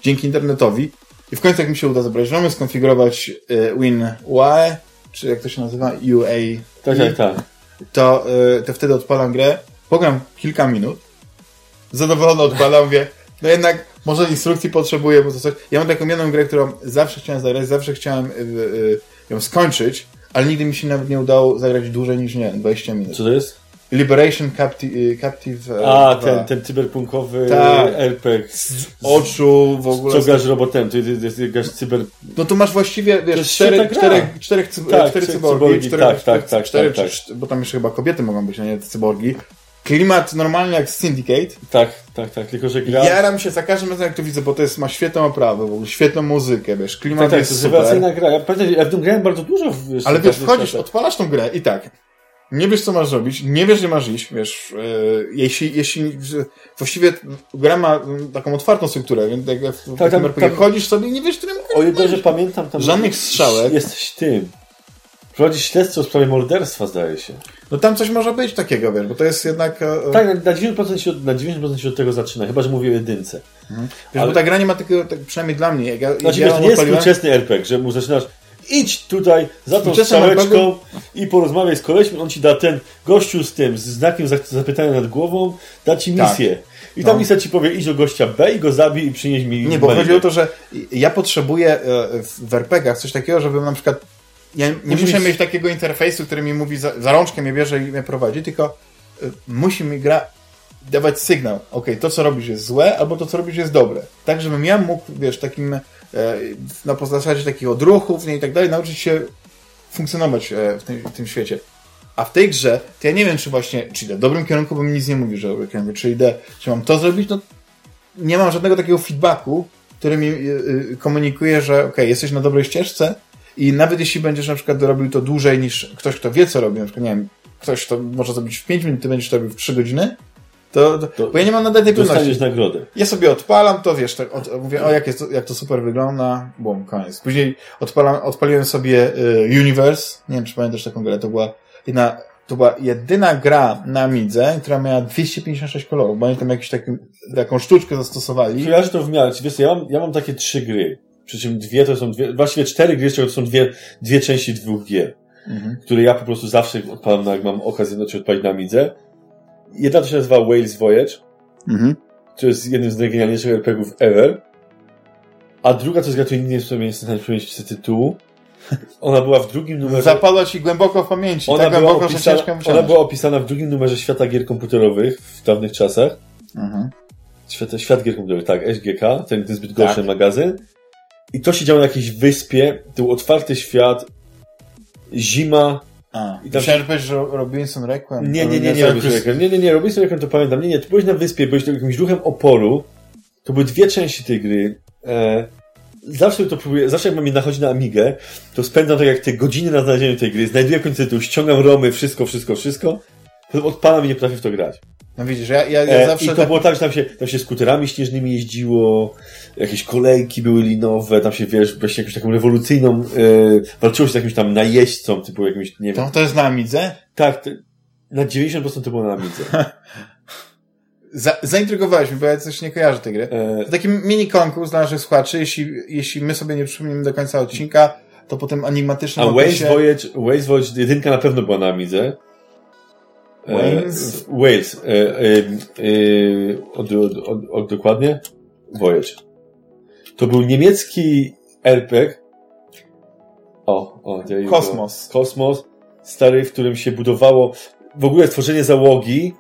dzięki internetowi. I w końcu jak mi się uda zebrać romy, skonfigurować e, WinUAE, czy jak to się nazywa, UA, tak, tak, tak. To, e, to wtedy odpalam grę, pogram kilka minut, zadowolony odpalam, mówię, no jednak może instrukcji potrzebuję, bo to coś. Ja mam taką jedną grę, którą zawsze chciałem zagrać, zawsze chciałem y, y, ją skończyć, ale nigdy mi się nawet nie udało zagrać dłużej niż, nie 20 minut. Co to jest? Liberation Captive... Captive e, A, ten, ten cyberpunkowy tak. RPG. Z oczu w ogóle. Co grasz robotem, to jest, jest cyber... No to masz właściwie, wiesz, czterech, czterech, czterech, tak, cztery cyborgi. Tak, tak, tak, cztery, tak, tak. Bo tam jeszcze chyba kobiety mogą być, a nie cyborgi klimat normalny jak Syndicate. Tak, tak, tak, tylko że gra... Jaram się za każdym razem, jak to widzę, bo to jest, ma świetną oprawę, w ogóle, świetną muzykę, wiesz, klimat tak, tak, jest to super. rewelacyjna gra. Ja, ja w tym grałem bardzo dużo. Wiesz, Ale wiesz, wchodzisz, odpalasz tą grę i tak, nie wiesz, co masz robić, nie wiesz, gdzie masz iść, wiesz, yy, jeśli, jeśli, właściwie gra ma taką otwartą strukturę, więc jak w tak, tam, tam, chodzisz sobie i nie wiesz, którym O ile że pamiętam, tam... Żadnych strzałek. Jesteś tym. Prowadzi śledztwo w sprawie morderstwa, zdaje się. No tam coś może być takiego, wiesz, bo to jest jednak... E... Tak, na 90%, się, na 90% się od tego zaczyna, chyba, że mówię o jedynce. Mhm. Wiesz, Ale... bo ta gra nie ma takiego, tak, przynajmniej dla mnie, jak ja, znaczy, ja wiesz, nie jest współczesny RPG, że mu zaczynasz idź tutaj za tą strzałeczką i porozmawiaj z koleśmi, on ci da ten gościu z tym, z znakiem zapytania nad głową, da ci tak. misję. Tak. I ta no. misja ci powie, idź do gościa B i go zabij i przynieś mi... Nie, bo chodzi o to, że ja potrzebuję e, w RPGach coś takiego, żebym na przykład ja nie muszę mieć takiego interfejsu, który mi mówi, za, za rączkę mnie bierze i mnie prowadzi, tylko y, musi mi gra dawać sygnał, ok, to co robisz jest złe, albo to co robisz jest dobre. Tak, żebym ja mógł, wiesz, takim e, na zasadzie takich odruchów nie, i tak dalej, nauczyć się funkcjonować e, w, tym, w tym świecie. A w tej grze, to ja nie wiem, czy właśnie, czy idę w dobrym kierunku, bo mi nic nie mówi, że kierunku, czy idę, czy mam to zrobić, no nie mam żadnego takiego feedbacku, który mi y, y, komunikuje, że ok, jesteś na dobrej ścieżce, i nawet jeśli będziesz na przykład robił to dłużej niż ktoś, kto wie, co robi, na przykład, nie wiem, ktoś to może zrobić w 5 minut, ty będziesz to robił w 3 godziny, to, to, to bo ja nie mam nadal tej pewności. nagrodę. Ja sobie odpalam to, wiesz, tak, od, mówię, o jak, jest, jak to super wygląda, bum, koniec. Później odpalam, odpaliłem sobie y, Universe, nie wiem, czy pamiętasz taką grę, to była jedna, to była jedyna gra na Midze, która miała 256 kolorów, bo oni tam jakąś taką, sztuczkę zastosowali. Kojarzę to w miarę, wiesz, ja mam, ja mam takie trzy gry. Przy czym dwie to są dwie, właściwie cztery gry, to są dwie, dwie części dwóch gier, mhm. które ja po prostu zawsze odpalam, jak mam okazję znaczy odpalić na Midze. Jedna to się nazywa Wales Voyage, mhm. to jest jednym z najgenialniejszych RPGów ever, A druga to jest gra, której nie sobie nie jestem przypomnieć tytułu. Ona była w drugim numerze. Zapadła ci głęboko w pamięci. Ona, tak była głęboko, opisana, ona była opisana w drugim numerze Świata Gier Komputerowych w dawnych czasach. Mhm. Świat, Świat Gier Komputerowych, tak, SGK, ten, ten zbyt gorszy Tak. magazyn. I to się działo na jakiejś wyspie, to był otwarty świat, zima. A, I tam- że Robinson Requiem. Nie, nie, nie, nie, Robinson Requiem. nie, nie, nie, Robinson Requiem to pamiętam. Nie, nie, ty byłeś na wyspie, byłeś jakimś duchem oporu. To były dwie części tej gry. E, zawsze to próbuję, zawsze jak mam je nachodzi na Amigę, to spędzam tak jak te godziny na znalezieniu tej gry, znajduję końcu tytuł, ściągam romy, wszystko, wszystko, wszystko. Potem odpalam i nie potrafię w to grać. No widzisz, ja, ja, ja E, zawsze I to tak... było tak, że tam się, tam się skuterami śnieżnymi jeździło, jakieś kolejki były linowe, tam się, wiesz, właśnie jakąś taką rewolucyjną, e, walczyło się z jakimś tam najeźdźcą, typu jakimś, nie wiem. To, to jest na Amidze? Tak, to, na 90% to było na Amidze. Za, zaintrygowałeś mnie, bo ja coś nie kojarzę tej gry. E, To taki mini konkurs dla naszych słuchaczy. Jeśli, jeśli my sobie nie przypomnimy do końca odcinka, to potem enigmatycznym A Waze. Voyage, Waze Voyage jedynka na pewno była na Amidze. E, Wales? Wales. E, e, e, od, od, od, od, dokładnie? Voyage. To był niemiecki RPG. O, o, you go. Kosmos. Kosmos. Stary, w którym się budowało w ogóle tworzenie załogi.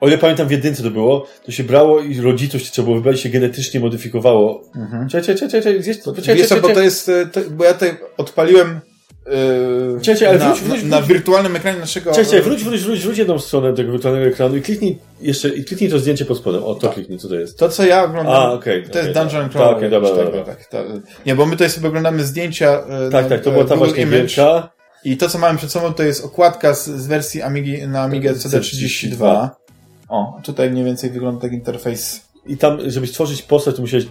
O ile pamiętam w jedynce to było, to się brało i rodziców się trzeba było wybrać, się genetycznie modyfikowało. Mhm. Czekaj, czekaj, czekaj, czekaj, gdzieś, poczekaj, Wiesz co, czekaj, bo to czekaj. jest... e, To, bo ja tutaj odpaliłem yy, ale na, wróć, wróć, na, wirtualnym ekranie naszego... Cześć, cześć, wróć, wróć, wróć, wróć jedną stronę tego wirtualnego ekranu i kliknij jeszcze, i kliknij to zdjęcie pod spodem. O, to kliknij, co to jest. To, co ja oglądam, A, okej. to okej, jest tak. Dungeon Tak, okej, dobra, jakiś dobra. tak, tak. Nie, bo my tutaj sobie oglądamy zdjęcia e, Tak, na, tak, to e, była ta Google właśnie wielka. I to, co mamy przed sobą, to jest okładka z, z wersji Amigi, na Amigę CD32. O, tutaj mniej więcej wygląda tak interfejs. I tam, żeby stworzyć postać, to musiałeś,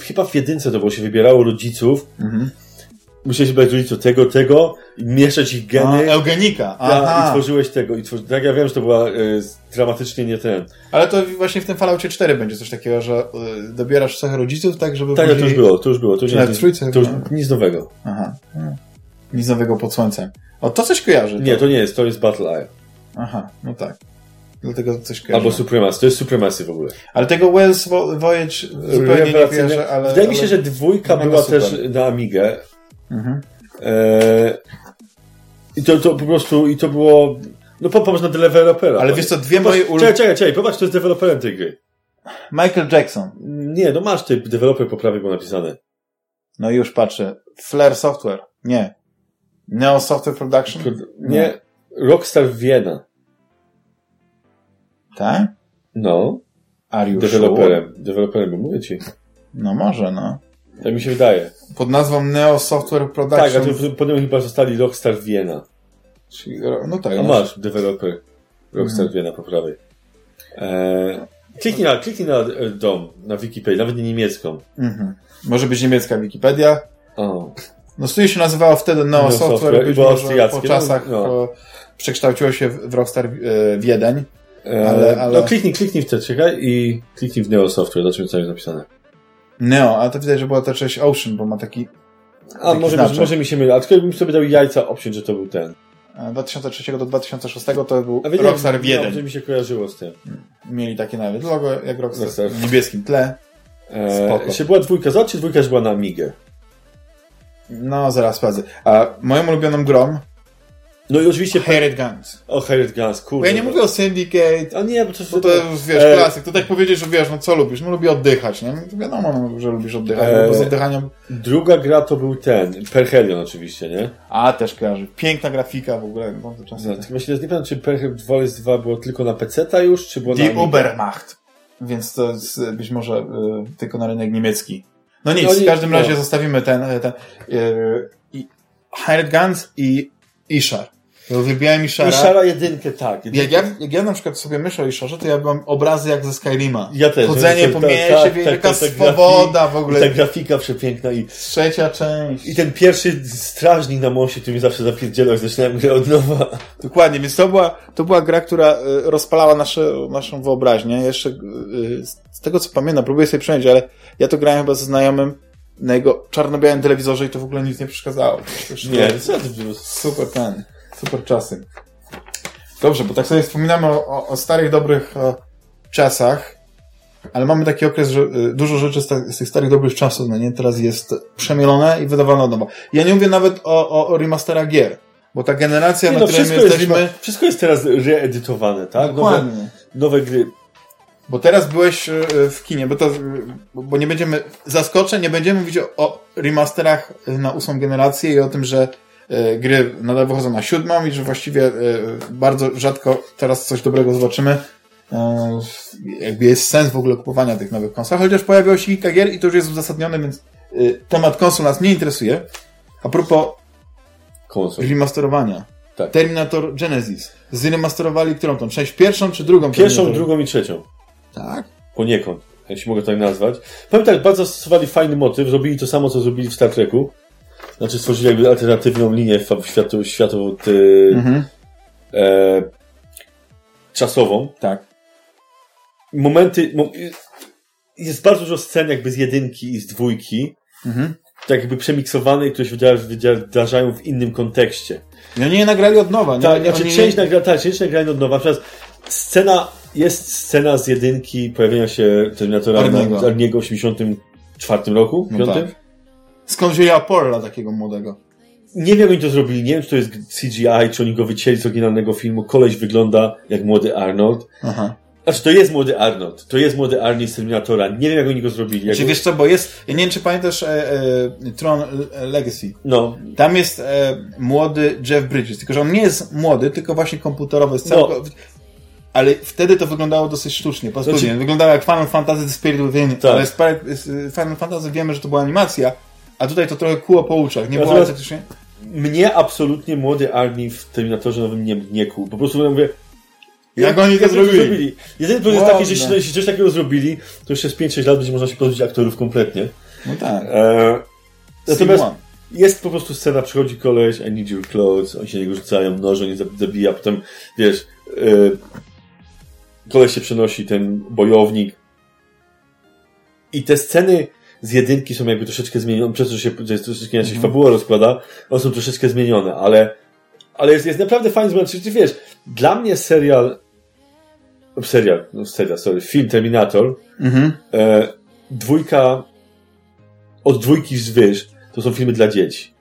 chyba w jedynce to było, się wybierało rodziców, Mhm. Musiałeś wybrać rodziców tego, tego, i mieszać ich A, geny, eugenika. a, i Aha. tworzyłeś tego. I tworzy, tak, ja wiem, że to była e, dramatycznie nie ten. Ale to właśnie w tym Falloutie 4 będzie coś takiego, że y, dobierasz cechę rodziców, tak, żeby Tak, ale to później... już było, to już było. To już nie, trójce to już nic nowego. Aha. Nic nowego pod słońcem. O, to coś kojarzy. Nie, to nie jest, to jest Battle Eye. Aha, no tak. Dlatego coś kojarzy. Albo Supremacy, to jest Supremacy w ogóle. Ale tego Wells Vo- Voyage zupełnie nie kojarzę, ale... Wydaje mi ale- się, że dwójka była super. też na Amigę. Mhm. Eee, I to, to po prostu, i to było, no popatrz na dewelopera. Ale wiesz co, dwie Popatrz, moje ulu... Czekaj, czekaj, czekaj, popatrz, to jest deweloperem tej gry. Michael Jackson. Nie, no masz ty, deweloper po prawej było napisane. No już patrzę. Flare Software. Nie. Neo Software Production? Nie, Rockstar Vienna. Tak? No, Are you deweloperem. Deweloperem, bo mówię ci. Sure? No może, no. Tak mi się wydaje. Pod nazwą Neo Software Tak, a Production. potem chyba zostali Rockstar Vienna. Czyli- No tak. A no. masz, deweloper. Rockstar Mhm. Vienna po prawej. Eee, kliknij na, kliknij na e, dom, na Wikipedię, nawet nie niemiecką. Mhm. Może być niemiecka Wikipedia. O. No studio się nazywało wtedy Neo, Neo Software, Software być może po no, czasach no. e, przekształciło się w Rockstar e, Wiedeń. Ale- ale- No kliknij, kliknij w te, czekaj, i kliknij w Neo Software, zobaczymy co jest napisane. Neo, a to widać, że była to część Ocean, bo ma taki A może, znaczek. może mi się myli, ale tylko jakbym sobie dał jajca obciąć, że to był ten. e, 2003 do 2006 to był A wiedziałem, Rockstar że Wiedeń. mi się kojarzyło z tym. Mieli takie nawet logo jak Rockstar Rockstar. w niebieskim tle. Eee, Spoko. Jeszcze była dwójka, zobaczcie, dwójka już była na Amigę. No, zaraz sprawdzę. A moją ulubioną grą No i oczywiście... Hired Guns. O, Hired Guns, kurde. ja nie mówię o Syndicate, A nie, bo to... bo to jest, wiesz, E, klasyk. To tak powiedzieć, że wiesz, no co lubisz? No lubię oddychać, nie? No, to wiadomo, no, że lubisz oddychać, E, bo bez oddychania... Druga gra to był ten, Perhelion oczywiście, nie? A, też kojarzy. Piękna grafika w ogóle. No, to czasem No, tylko właśnie nie pamiętam, czy Perhelion 2 jest 2 było tylko na PC-ta już, czy było na Die Amigę? Ubermacht. Więc to jest e, być może y, tylko na rynek niemiecki. No nic, No nie- w każdym no. razie zostawimy ten, e, ten y, i Hired Guns i Ishar. Uwielbiałem Ishara. I Szara jedynkę, tak. Jak ja, jak ja na przykład sobie myślę o Isharze, to ja mam obrazy jak ze Skyrima. Ja też. Chodzenie po tak, mieście, tak, wielka tak, tak, tak, swoboda w ogóle. I ta grafika przepiękna i, Trzecia część. i ten pierwszy strażnik na moście, który mi zawsze zapierdzielał, zaczynałem grę od nowa. Dokładnie, więc to była, to była gra, która y, rozpalała nasze, naszą wyobraźnię. Jeszcze y, z tego co pamiętam, próbuję sobie przypomnieć, ale ja to grałem chyba ze znajomym na jego czarno-białym telewizorze i to w ogóle nic nie przeszkadzało. Przecież Nie, to-? Super ten, super czasy. Dobrze, bo tak sobie wspominamy o, o, o starych, dobrych e, czasach. Ale mamy taki okres, że y, dużo rzeczy z, ta, z tych starych dobrych czasów, no nie, teraz jest przemielone i wydawane od nowa. Ja nie mówię nawet o, o, o remasterach gier, bo ta generacja, Nie, na no, której my wszystko, jest, jesteśmy... wszystko jest teraz reedytowane, tak? Nowe, Dokładnie. nowe gry. Bo teraz byłeś y, w kinie, bo to, bo nie będziemy, zaskoczę, nie będziemy mówić o, o remasterach na ósmą generację i o tym, że gry nadal wychodzą na siódmą i że właściwie y, bardzo rzadko teraz coś dobrego zobaczymy. Y, jakby jest sens w ogóle kupowania tych nowych konsol, chociaż pojawiło się kilka gier i to już jest uzasadnione, więc temat konsol nas nie interesuje. A propos Konsol. remasterowania. Tak. Terminator Genesis. Zremasterowali którą tą? Część pierwszą czy drugą? Pierwszą, drugą i trzecią. Tak. Poniekąd, jeśli mogę tak nazwać. Powiem tak, bardzo stosowali fajny motyw, zrobili to samo, co zrobili w Star Treku. Znaczy stworzyli jakby alternatywną linię fa- światu, światową ty, Mhm. e, czasową. Tak. Momenty, mo, jest bardzo dużo scen jakby z jedynki i z dwójki, Mhm. tak jakby przemiksowane, które się wydarza- wydarzają w innym kontekście. I oni je nagrali od nowa, nie? Tak, znaczy oni- część nagra, tak, część nagrania od nowa. Natomiast scena, jest scena z jedynki pojawienia się Terminatora Arniego. Arniego w 84 roku, No tak. Skąd wzięli Aporla takiego młodego? Nie wiem, jak oni to zrobili. Nie wiem, czy to jest CGI, czy oni go wycięli z oryginalnego filmu. Koleś wygląda jak młody Arnold. Aha. Znaczy, to jest młody Arnold. To jest młody Arnie z Terminatora. Nie wiem, jak oni go zrobili. Jak Czy wiesz co, bo jest, ja nie wiem czy pamiętasz e, e, Tron e, Legacy. No, Tam jest e, młody Jeff Bridges, tylko że on nie jest młody, tylko właśnie komputerowy. Jest No. Ale wtedy to wyglądało dosyć sztucznie, paskudnie. Znaczy- Wyglądało jak Final Fantasy The Spirit Within, Tak. ale z Final Fantasy wiemy, że to była animacja, a tutaj to trochę kuło po uszach. Nie było autentycznie... mnie absolutnie młody Arnie w Terminatorze nowym nie, nie kłuł. Po prostu mówię, Jak oni to zrobili? Jedyny problem jest taki, że jeśli, jeśli coś takiego zrobili, to jeszcze z 5-6 lat będzie można się pozbyć aktorów kompletnie. No tak. E, natomiast jest po prostu scena, przychodzi koleś, I need your clothes, oni się niego rzucają, noże, nie zabija, potem, wiesz, e, koleś się przenosi, ten bojownik. I te sceny z jedynki są jakby troszeczkę zmienione, przez to, że się że jest troszeczkę inaczej Mhm. fabuła rozkłada, one są troszeczkę zmienione, ale, ale jest, jest naprawdę fajny zmian. Czyli wiesz, dla mnie serial, serial, no serial, sorry, film Terminator, Mhm. e, dwójka, od dwójki zwyż, to są filmy dla dzieci.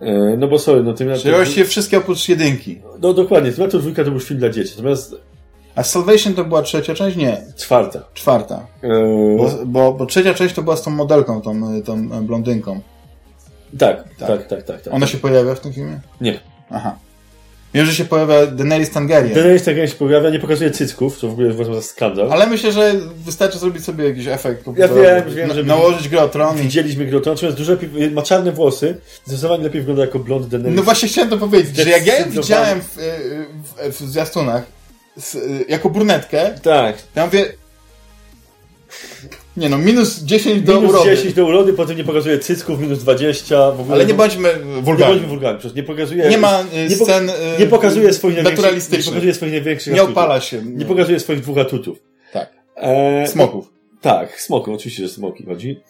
E, no bo sorry, no Terminator... Czyli właściwie wszystkie oprócz jedynki. No dokładnie, Terminator dwójka to był film dla dzieci, natomiast A Salvation to była trzecia część? Nie, czwarta. czwarta. E, Bo, bo, bo trzecia część to była z tą modelką, tą, tą blondynką. tak, tak, tak, tak, tak. Ona się pojawia w tym filmie? Nie. Aha. Wiem, że się pojawia Daenerys Targaryen. Daenerys Targaryen się pojawia, nie pokazuje cycków, co w ogóle uważam za skandal. Ale myślę, że wystarczy zrobić sobie jakiś efekt. Ja wiem, wiem, że- Nałożyć grę o tron i... Widzieliśmy go, to natomiast dużo lepiej, ma czarne włosy, zdecydowanie lepiej wygląda jako blond Daenerys. No właśnie chciałem to powiedzieć, że jak ja ją widziałem w, w, w zwiastunach z, jako brunetkę, Tak. ja mówię... Nie no, minus 10 do Minus urody. 10 do urody, potem nie pokazuje cycków, minus 20, w ogóle... Ale nie bądźmy Nie wulgarni. bądźmy wulgarni, nie pokazuje... Nie ma y, nie, po- scen y, nie pokazuje swoich największych... Nie naturalistycznych. pokazuje swoich największych Nie atutów. opala się. Nie pokazuje swoich dwóch atutów. Tak. E, Smoków. Tak, smoku, oczywiście, że smoki chodzi.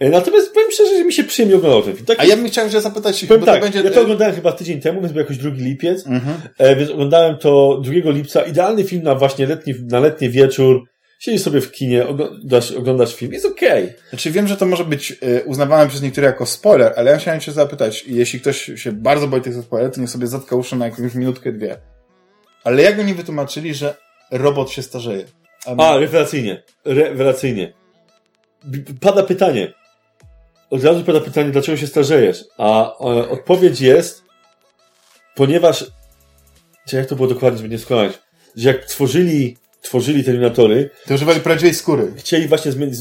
E, natomiast powiem szczerze, że mi się przyjemnie oglądał ten film. Tak, A ja bym chciał jeszcze zapytać, powiem bo tak, to będzie... ja to oglądałem chyba tydzień temu, więc był jakoś 2 lipiec, Mhm. e, więc oglądałem to 2 lipca. Idealny film na właśnie letni, na letni wieczór. Siedzisz sobie w kinie, oglądasz, oglądasz film, jest okej. Znaczy wiem, że to może być y, uznawane przez niektórych jako spoiler, ale ja chciałem cię zapytać, jeśli ktoś się bardzo boi tych spoilerów, to niech sobie zatka uszy na jakąś minutkę, dwie. Ale jak oni wytłumaczyli, że robot się starzeje? A, rewelacyjnie. Rewelacyjnie. B- Pada pytanie. Od razu pada pytanie, dlaczego się starzejesz? A e, odpowiedź jest, ponieważ, czy jak to było dokładnie, żeby nie skłamać, że jak tworzyli, tworzyli Terminatory, To używali prawdziwej skóry. chcieli właśnie zmienić,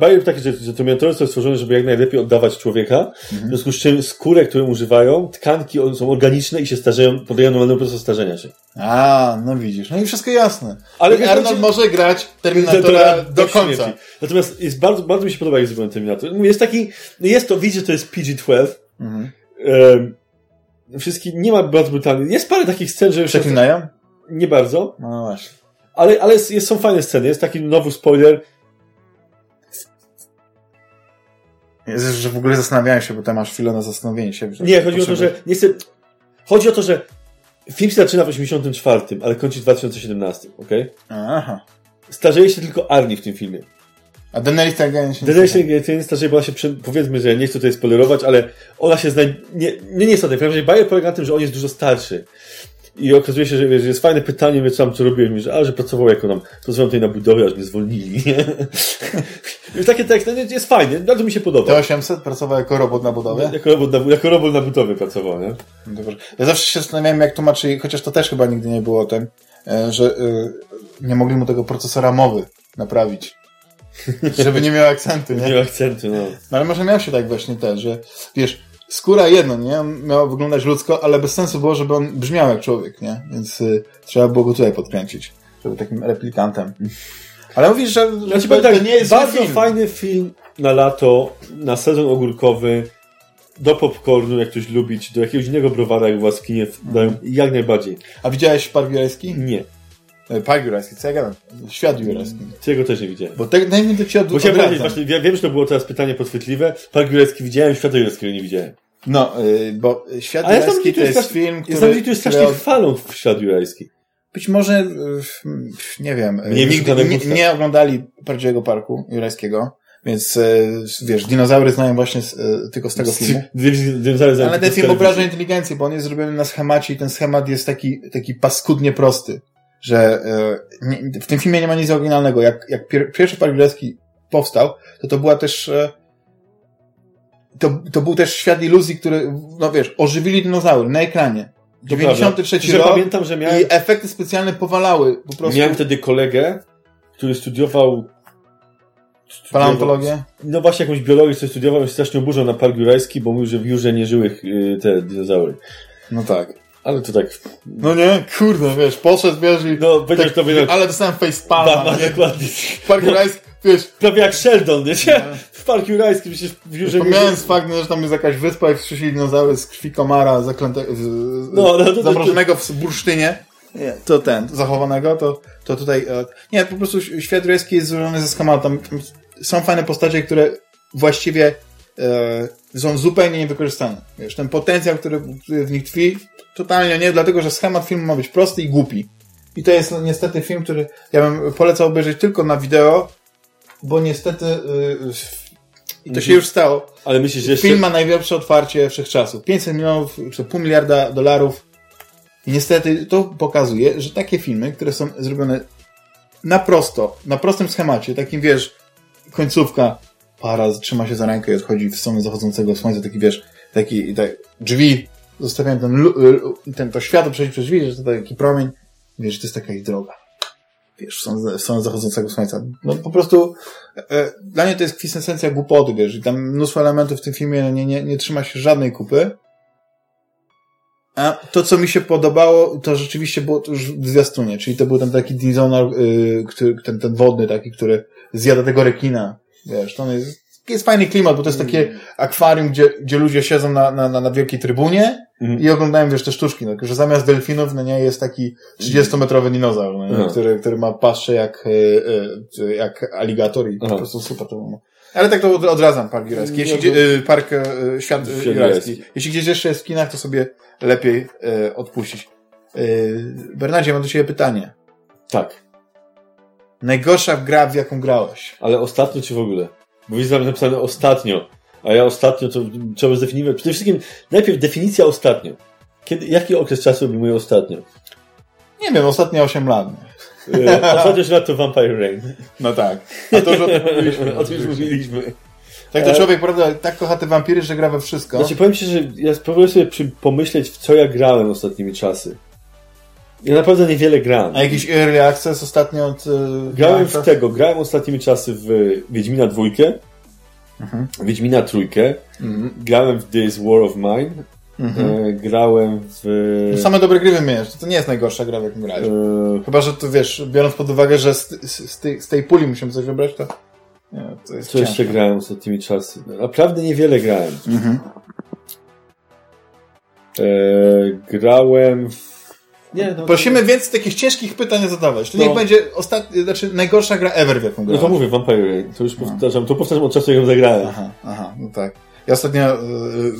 bajer taki, że, że Terminatory zostały stworzone, żeby jak najlepiej oddawać człowieka, w związku z czym skórę, którą używają, tkanki są organiczne i się starzeją, podają normalny proces starzenia się. A, no widzisz. No i wszystko jasne. Ale wiesz, Arnold może grać Terminatora do końca. śmierci. Natomiast jest bardzo, bardzo mi się podoba, jak zrobiony Terminator. Jest taki, jest to, widzicie, że to jest PG-12. Mhm. Um, nie ma bardzo brutalnych. Jest parę takich scen, że Przeklinają? nie bardzo, No właśnie. Ale, ale jest, jest, są fajne sceny. Jest taki nowy spoiler. Jest, że w ogóle zastanawiałem się, bo tam masz chwilę na zastanowienie się. Nie, chodzi o to, że nie chcę, chodzi o to, że film się zaczyna w 84, ale kończy w 2017, okej? Aha. starzeje się tylko Arnie w tym filmie. A Daenerys Targaryen się Daenerys Targaryen starzeje, bo ona się, prze- powiedzmy, że nie chcę tutaj spoilerować, ale ona się znajduje, nie, nie, nie jest o tym, bajer polega na tym, że on jest dużo starszy. I okazuje się, że, wiesz, jest fajne pytanie, więc tam co robiłem, że, a, że pracował jako nam, pracowałem tutaj na budowie, aż mnie zwolnili? Już takie teksty, no, jest fajnie, bardzo mi się podoba. T800 pracował jako robot na budowie. Jako robot na, jako robot na budowie pracował, nie? Dobrze. Ja zawsze się zastanawiałem, jak tłumaczy, chociaż to też chyba nigdy nie było o tym, e, że e, nie mogli mu tego procesora mowy naprawić. Żeby nie miał akcentu, nie? Nie ma akcentu, no. No ale może miał się tak właśnie też, że wiesz, skóra jedno, nie? On miał wyglądać ludzko, ale bez sensu było, żeby on brzmiał jak człowiek, nie? Więc y, trzeba było go tutaj podkręcić, żeby takim replikantem. Ale mówisz, że, że Znaczy, to, tak, to nie jest bardzo film. fajny film na lato, na sezon ogórkowy, do popcornu, jak ktoś lubi, czy do jakiegoś innego browara, jak u was kinie, dają jak najbardziej. A widziałeś Park Jurajski? Nie. E, Park Jurajski, co ja gadam? Świat Jurajski. Tego też nie widziałem. Bo te, daj mi to ci od, Bo chciałem odradzam. powiedzieć, właśnie, ja wiem, że to było teraz pytanie podchwytliwe. Park Jurecki widziałem, Świata Jureckiego nie widziałem. No, y, bo Świat Ale ja Jurajski to jest film, który... tam który jest strasznie który- chwalą w Świat Jurajski. Być może, y, nie wiem, y, nie, gusta. nie oglądali prawdziwego parku jurajskiego, więc y, wiesz, dinozaury znają właśnie z, y, tylko z tego filmu. Ale ten film obraża inteligencję, bo on jest zrobiony na schemacie i ten schemat jest taki, taki paskudnie prosty, że y, nie, w tym filmie nie ma nic oryginalnego. Jak, jak pier, pierwszy park jurajski powstał, to to była też y, to, to był też świat iluzji, który, no wiesz, ożywili dinozaury na ekranie. 93 że rok pamiętam, że miałem, i efekty specjalne powalały po prostu. miałem wtedy kolegę, który studiował Paleontologię? No właśnie jakąś biologię, coś studiował i strasznie oburzał na Park Jurajski, bo mówił, że w Jurze nie żyły y, te dinozaury. No tak. Ale to tak... No nie, kurde, wiesz, poszedł, wiesz, i... No, będziesz tak, to wiedział. Ale dostałem facepalma, nie? dokładnie. Park Jurajski, wiesz, Prawie jak Sheldon, wiecie? W Parku Jurajskim przecież w Jurze nie Pomijając fakt, że tam jest jakaś wyspa i wstrzysili dinozaury z krwi komara zaklęte, z, No, no, to- zamrożonego w bursztynie, nie, to ten, zachowanego, to, to tutaj, e, nie, po prostu świat jurajski jest złożony ze schematu. Tam, tam są fajne postacie, które właściwie e, są zupełnie niewykorzystane. Wiesz, ten potencjał, który, który w nich tkwi, totalnie nie, dlatego, że schemat filmu ma być prosty i głupi. I to jest no, niestety film, który ja bym polecał obejrzeć tylko na wideo, bo niestety y, i to się już stało. Ale myślisz, że. Film ma największe otwarcie wszechczasów. 500 milionów, czy pół miliarda dolarów. I niestety to pokazuje, że takie filmy, które są zrobione na prosto, na prostym schemacie, takim wiesz, końcówka, para trzyma się za rękę i odchodzi w stronę zachodzącego słońca, taki wiesz, taki, tak, drzwi, zostawiają ten, lu- ten, to światło przejść przez drzwi, że to taki promień, wiesz, to jest taka ich droga. Wiesz, w stronę zachodzącego słońca. No po prostu, e, dla mnie to jest kwintesencja głupoty, wiesz, i tam mnóstwo elementów w tym filmie no, nie, nie, nie trzyma się żadnej kupy. A to, co mi się podobało, to rzeczywiście było to już w zwiastunie, czyli to był ten taki dinozaur, y, który, ten, ten wodny taki, który zjada tego rekina. Wiesz, to jest, jest fajny klimat, bo to jest takie akwarium, gdzie, gdzie ludzie siedzą na, na, na, wielkiej trybunie Mhm. i oglądają, wiesz, te sztuczki, no, że zamiast delfinów, no nie, jest taki 30-metrowy dinozaur, no, Aha. który, który ma paszczę jak, y, y, jak aligator i po Aha. prostu super to było. Ale tak to od- odradzam Park Jurajski. Jeśli No gdzie, y, Park Świat Jurajski. Jeśli gdzieś jeszcze jest w kinach, to sobie lepiej odpuścić. Bernardzie, mam do Ciebie pytanie. Tak. Najgorsza gra, w jaką grałeś? Ale ostatnio czy w ogóle? Bo widzę tam napisane ostatnio, a ja ostatnio to trzeba zdefiniować. Przede wszystkim najpierw definicja ostatnio. Kiedy, jaki okres czasu obejmuje ostatnio? Nie wiem, ostatnie 8 lat. E, Ostatnio lat to Vampire Rain. No tak. A to już o tym mówiliśmy. O tym już mówiliśmy. Tak to człowiek, prawda, tak kocha te wampiry, że gra we wszystko. Znaczy powiem Ci, że ja spróbuję sobie pomyśleć, w co ja grałem ostatnimi czasy. Ja naprawdę niewiele grałem. A jakiś early access ostatnio od... y, Grałem w tego, grałem ostatnimi czasy w Wiedźmina dwójkę, Mhm. Wiedźmina trójkę, Mhm. grałem w This War of Mine, Mhm. e, grałem w... Same dobre gry wymieniasz. To, nie jest najgorsza gra, w jaką grałeś. e, Chyba, że to wiesz, biorąc pod uwagę, że z, z, z, tej, puli musimy coś wybrać, to, nie, to jest Co jeszcze ciężko. grałem ostatnimi czasy? Naprawdę niewiele grałem. Mhm. E, grałem w... Nie, no, Prosimy więcej takich ciężkich pytań nie zadawać. To No. niech będzie ostatni, znaczy najgorsza gra ever, w jaką no grałeś. to mówię, Vampire. To już powtarzam, to powtarzam od czasu, jak ją zagrałem. Aha, aha, no tak. Ja ostatnio, y,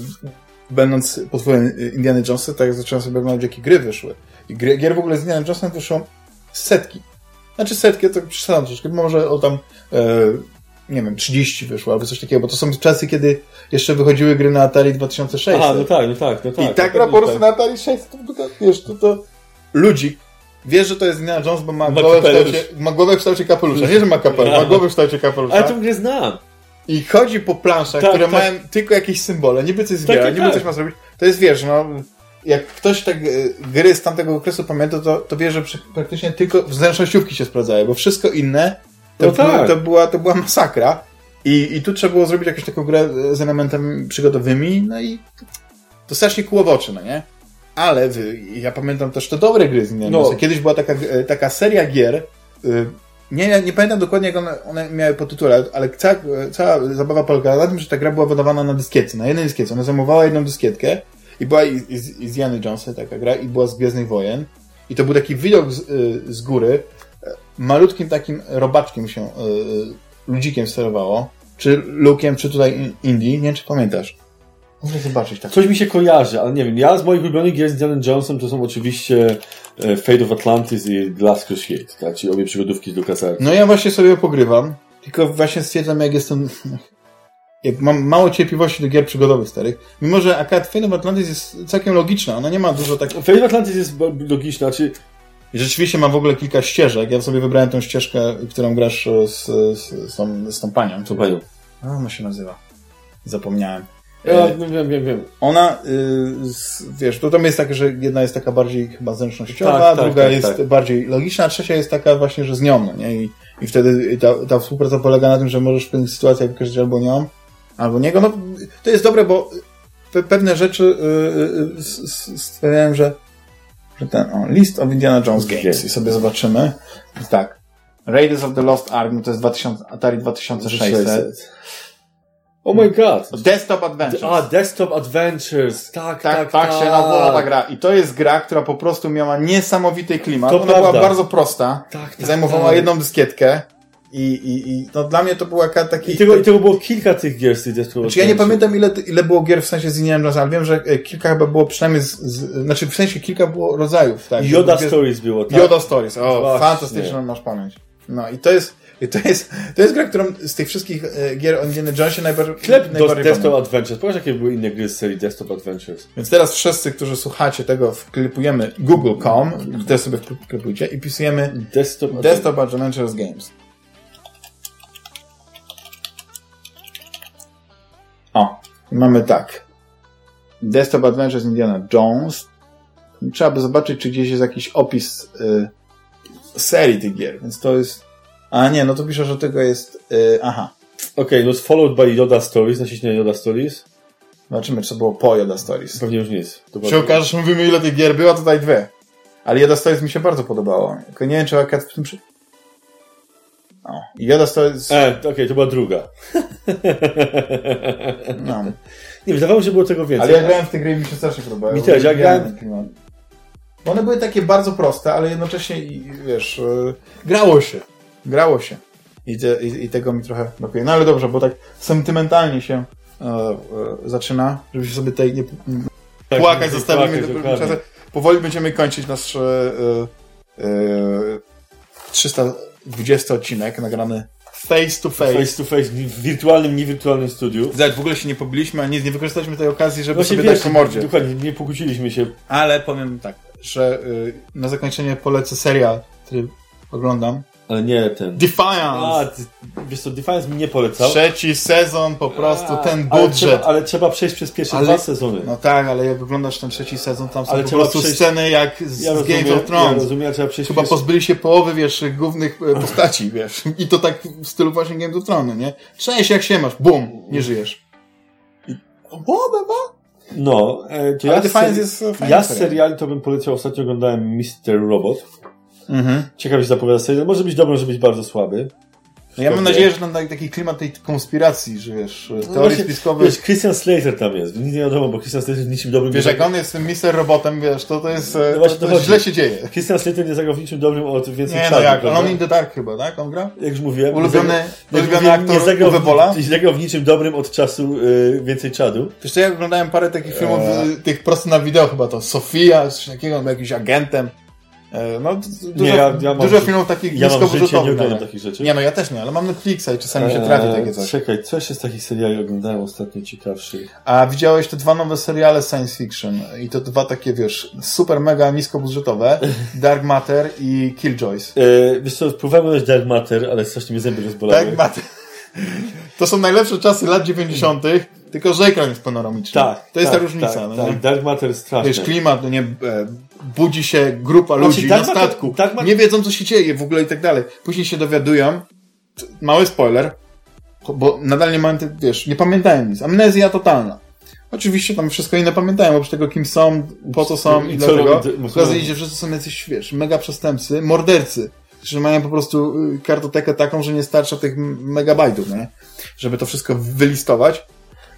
będąc pod wpływem Indiana Jonesa, tak zacząłem sobie oglądać, jakie gry wyszły. I gry, gier w ogóle z Indiana Jonesem wyszło setki. Znaczy setki, to przesadzam troszkę, może o tam, e, nie wiem, 30 wyszło, albo coś takiego, bo to są czasy, kiedy jeszcze wychodziły gry na Atari 2600. Aha, no tak, no tak, no tak. I tak gra po prostu na Atari 600, to, to, wiesz, to, to ludzik, wiesz, że to jest Indiana Jones, bo ma, Ma głowę, w kształcie, ma głowę w kształcie kapelusza. Nie, że ma kapelusz, ma głowę w kształcie kapelusza. Ale tę grę znam. I chodzi po planszach, Tak, które tak. mają tylko jakieś symbole, niby coś zbiera, tak, niby tak. coś ma zrobić. To jest, wiesz, no, jak ktoś tak e, gry z tamtego okresu pamięta, to, to wie, że praktycznie tylko zręcznościówki się sprawdzają, bo wszystko inne to, No tak. to, była, to była masakra. I, I tu trzeba było zrobić jakąś taką grę z elementami przygodowymi, no i to strasznie kłuło w oczy, no nie? Ale ja pamiętam też te dobre gry z Indiana No. Kiedyś była taka, e, taka seria gier, y, nie, nie pamiętam dokładnie, jak one, one miały po tytule, ale cała, cała zabawa polegała na tym, że ta gra była wydawana na dyskietce, na jednej dyskietce. Ona zajmowała jedną dyskietkę i była i, i, z- i z Jany Jonesa taka gra i była z Gwiezdnych Wojen. I to był taki widok z, y, z góry. E, Malutkim takim robaczkiem się, y, ludzikiem sterowało. Czy Luke'iem, czy tutaj In- Indie. Nie wiem, czy pamiętasz. Muszę zobaczyć tak. Coś mi się kojarzy, ale nie wiem. Ja z moich ulubionych gier z Indiana Jonesem to są oczywiście e, Fate of Atlantis i Last Crusade, tak? czyli obie przygodówki z LucasArts. No ja właśnie sobie pogrywam, tylko właśnie stwierdzam, jak jestem... Jak mam mało cierpliwości do gier przygodowych starych, mimo że akurat Fate of Atlantis jest całkiem logiczna, ona nie ma dużo tak... Fate of Atlantis jest logiczna, czy I rzeczywiście ma w ogóle kilka ścieżek, ja sobie wybrałem tą ścieżkę, którą grasz z, z, z, tą, z tą panią. co panią? A, ona się nazywa. Zapomniałem. Ja E, wiem, wiem, wiem. Ona, y, wiesz, to tam jest tak, że jedna jest taka bardziej chyba zręcznościowa, Tak, tak, druga tak, jest tak. bardziej logiczna, a trzecia jest taka właśnie, że z nią, no nie? I, i wtedy ta, ta współpraca polega na tym, że możesz w pewnych sytuacjach wykorzystać albo nią, albo niego. No, to jest dobre, bo pe, pewne rzeczy y, y, stwierdziłem, że, że ten, o, list of Indiana Jones Games i sobie zobaczymy. Tak. Raiders of the Lost Ark, no to jest 2000, Atari 2600. Oh my god. Desktop Adventures. A, Desktop Adventures. Tak, Tak, tak, tak, się nazywała ta gra. I to jest gra, która po prostu miała niesamowity klimat. To Ona prawda. była bardzo prosta. Tak, tak, Zajmowała tak. jedną dyskietkę. I, i, i no, dla mnie to była taki... I tego, I tego było kilka tych gier z tych Desktop Znaczy, ja nie Adventures. pamiętam ile, ile było gier w sensie z Indiana Jonesa, ale wiem, że e, kilka chyba było przynajmniej z, z, znaczy w sensie kilka było rodzajów. Tak, Yoda Stories było, tak? Yoda Stories. O, Właśnie. fantastyczną masz pamięć. No i to jest, i to jest, to jest gra, którą z tych wszystkich e, gier o Indiana Jonesie najbardziej, do najbardziej Desktop. Adventures. Powiedz, jakie były inne gry z serii Desktop Adventures. Więc teraz wszyscy, którzy słuchacie tego, wklipujemy google.com, też sobie wklipujcie i pisujemy Desktop Adventures. Desktop Adventures Games. O, mamy tak. Desktop Adventures Indiana Jones. Trzeba by zobaczyć, czy gdzieś jest jakiś opis y, serii tych gier, więc to jest... A nie, no to pisze, że tego jest... Y, aha. Okej, no jest followed by Yoda Stories, naciśnij Yoda Stories. Zobaczymy, czy to było po Yoda Stories. Pewnie już nic. To Się okaże, że mówimy ile tych gier było, a tutaj dwie. Ale Yoda Stories mi się bardzo podobało. Tylko nie wiem, czy akurat w tym przy... O, i Yoda Stories... E, okej, to była druga. No. Nie, wydawało mi się, że było tego więcej. Ale ja grałem w te gry i mi się strasznie podobały. Mi też, ja grałem- one były takie bardzo proste, ale jednocześnie, i- wiesz, yy, grało się. Grało się. I, te, i, I tego mi trochę brakuje. No ale dobrze, bo tak sentymentalnie się e, e, zaczyna, żebyśmy sobie tutaj nie Tak, płakać, nie zostawimy płakać, czasem. Powoli będziemy kończyć nasz e, e, e, 320 odcinek nagrany face to face. Face to face w wirtualnym, niewirtualnym studiu. Zobacz, w ogóle się nie pobiliśmy, a nic, nie wykorzystaliśmy tej okazji, żeby Właśnie sobie wiesz, dać po mordzie. dokładnie, nie pokłóciliśmy się. Ale powiem tak, że y, na zakończenie polecę serial, który oglądam. Ale nie ten. A, Defiance! ty, wiesz co, Defiance mi nie polecał. Trzeci sezon, po prostu A, ten ale budżet. trzeba, ale trzeba przejść przez pierwsze Ale- dwa sezony. No tak, ale jak oglądasz ten trzeci sezon, tam są Ale po trzeba prostu przejść- sceny jak z, ja z rozumiem, Games of ja Thrones. rozumiem, ale trzeba przejść Chyba pozbyli się połowy, wiesz, głównych e, postaci, wiesz. I to tak w stylu właśnie Games of Thrones, nie? Cześć, jak się masz? Bum! Nie żyjesz. I... O, bo. No, e, to Ale ja, seri- jest e, ja z serial. seriali to bym poleciał, ostatnio oglądałem Mr. Robot. Mhm. Ciekawie się zapowiada serial. Może być dobry, może być bardzo słaby. No ja mam nadzieję, że tam taki- klimat tej konspiracji, że wiesz, teorii No właśnie, spiskowych. Wiesz, Christian Slater tam jest. Nic nie wiadomo, bo Christian Slater niczym dobrym Wiesz, jak on jest tym Mister Robotem, wiesz, to to jest, No właśnie to, to źle się dzieje. Christian Slater nie zagrał w niczym dobrym od więcej Nie, no jak, prawda? on in the Dark chyba, tak? On gra? Jak już mówiłem, Ulubiony- nie zagrał- jak ulubiony aktor nie zagrał, w, nie zagrał w niczym dobrym od czasu y, więcej czadu. Wiesz co, ja oglądałem parę takich filmów, Eee. y, tych prosto na wideo chyba to, Sofia, coś takiego, on był jakimś agentem, No, d- d- dużo, Nie, ja- ja mam dużo filmów takich Ja życie, nie oglądam takich rzeczy. Nie, no ja też nie, ale mam Netflixa i czasami się trafi takie Eee, coś. Czekaj, coś z takich seriali oglądałem ostatnio ciekawszych. A widziałeś te dwa nowe seriale science fiction i to dwa takie, wiesz, super mega niskobudżetowe, Dark Matter i Killjoys. Eee, wiesz co, próbowałem Dark Matter, ale strasznie mnie zęby rozbolały. Dark Matter. To są najlepsze czasy lat 90., tylko że ekran jest panoramiczny. Tak. To jest tak, ta różnica. Tak, no, tak. Dark Matter strasznie. Wiesz, klimat, no nie, e, budzi się grupa Znaczy, ludzi na statku, Dark Matter- nie wiedzą co się dzieje w ogóle i tak dalej. Później się dowiadują, mały spoiler, bo nadal nie mają, wiesz, nie pamiętają nic. Amnezja totalna. Oczywiście tam wszystko inne pamiętają, oprócz tego kim są, po co są i I co dlaczego. się, że wszyscy są jacyś, wiesz, mega przestępcy, mordercy, którzy mają po prostu y, kartotekę taką, że nie starcza tych megabajtów, nie? Żeby to wszystko wylistować.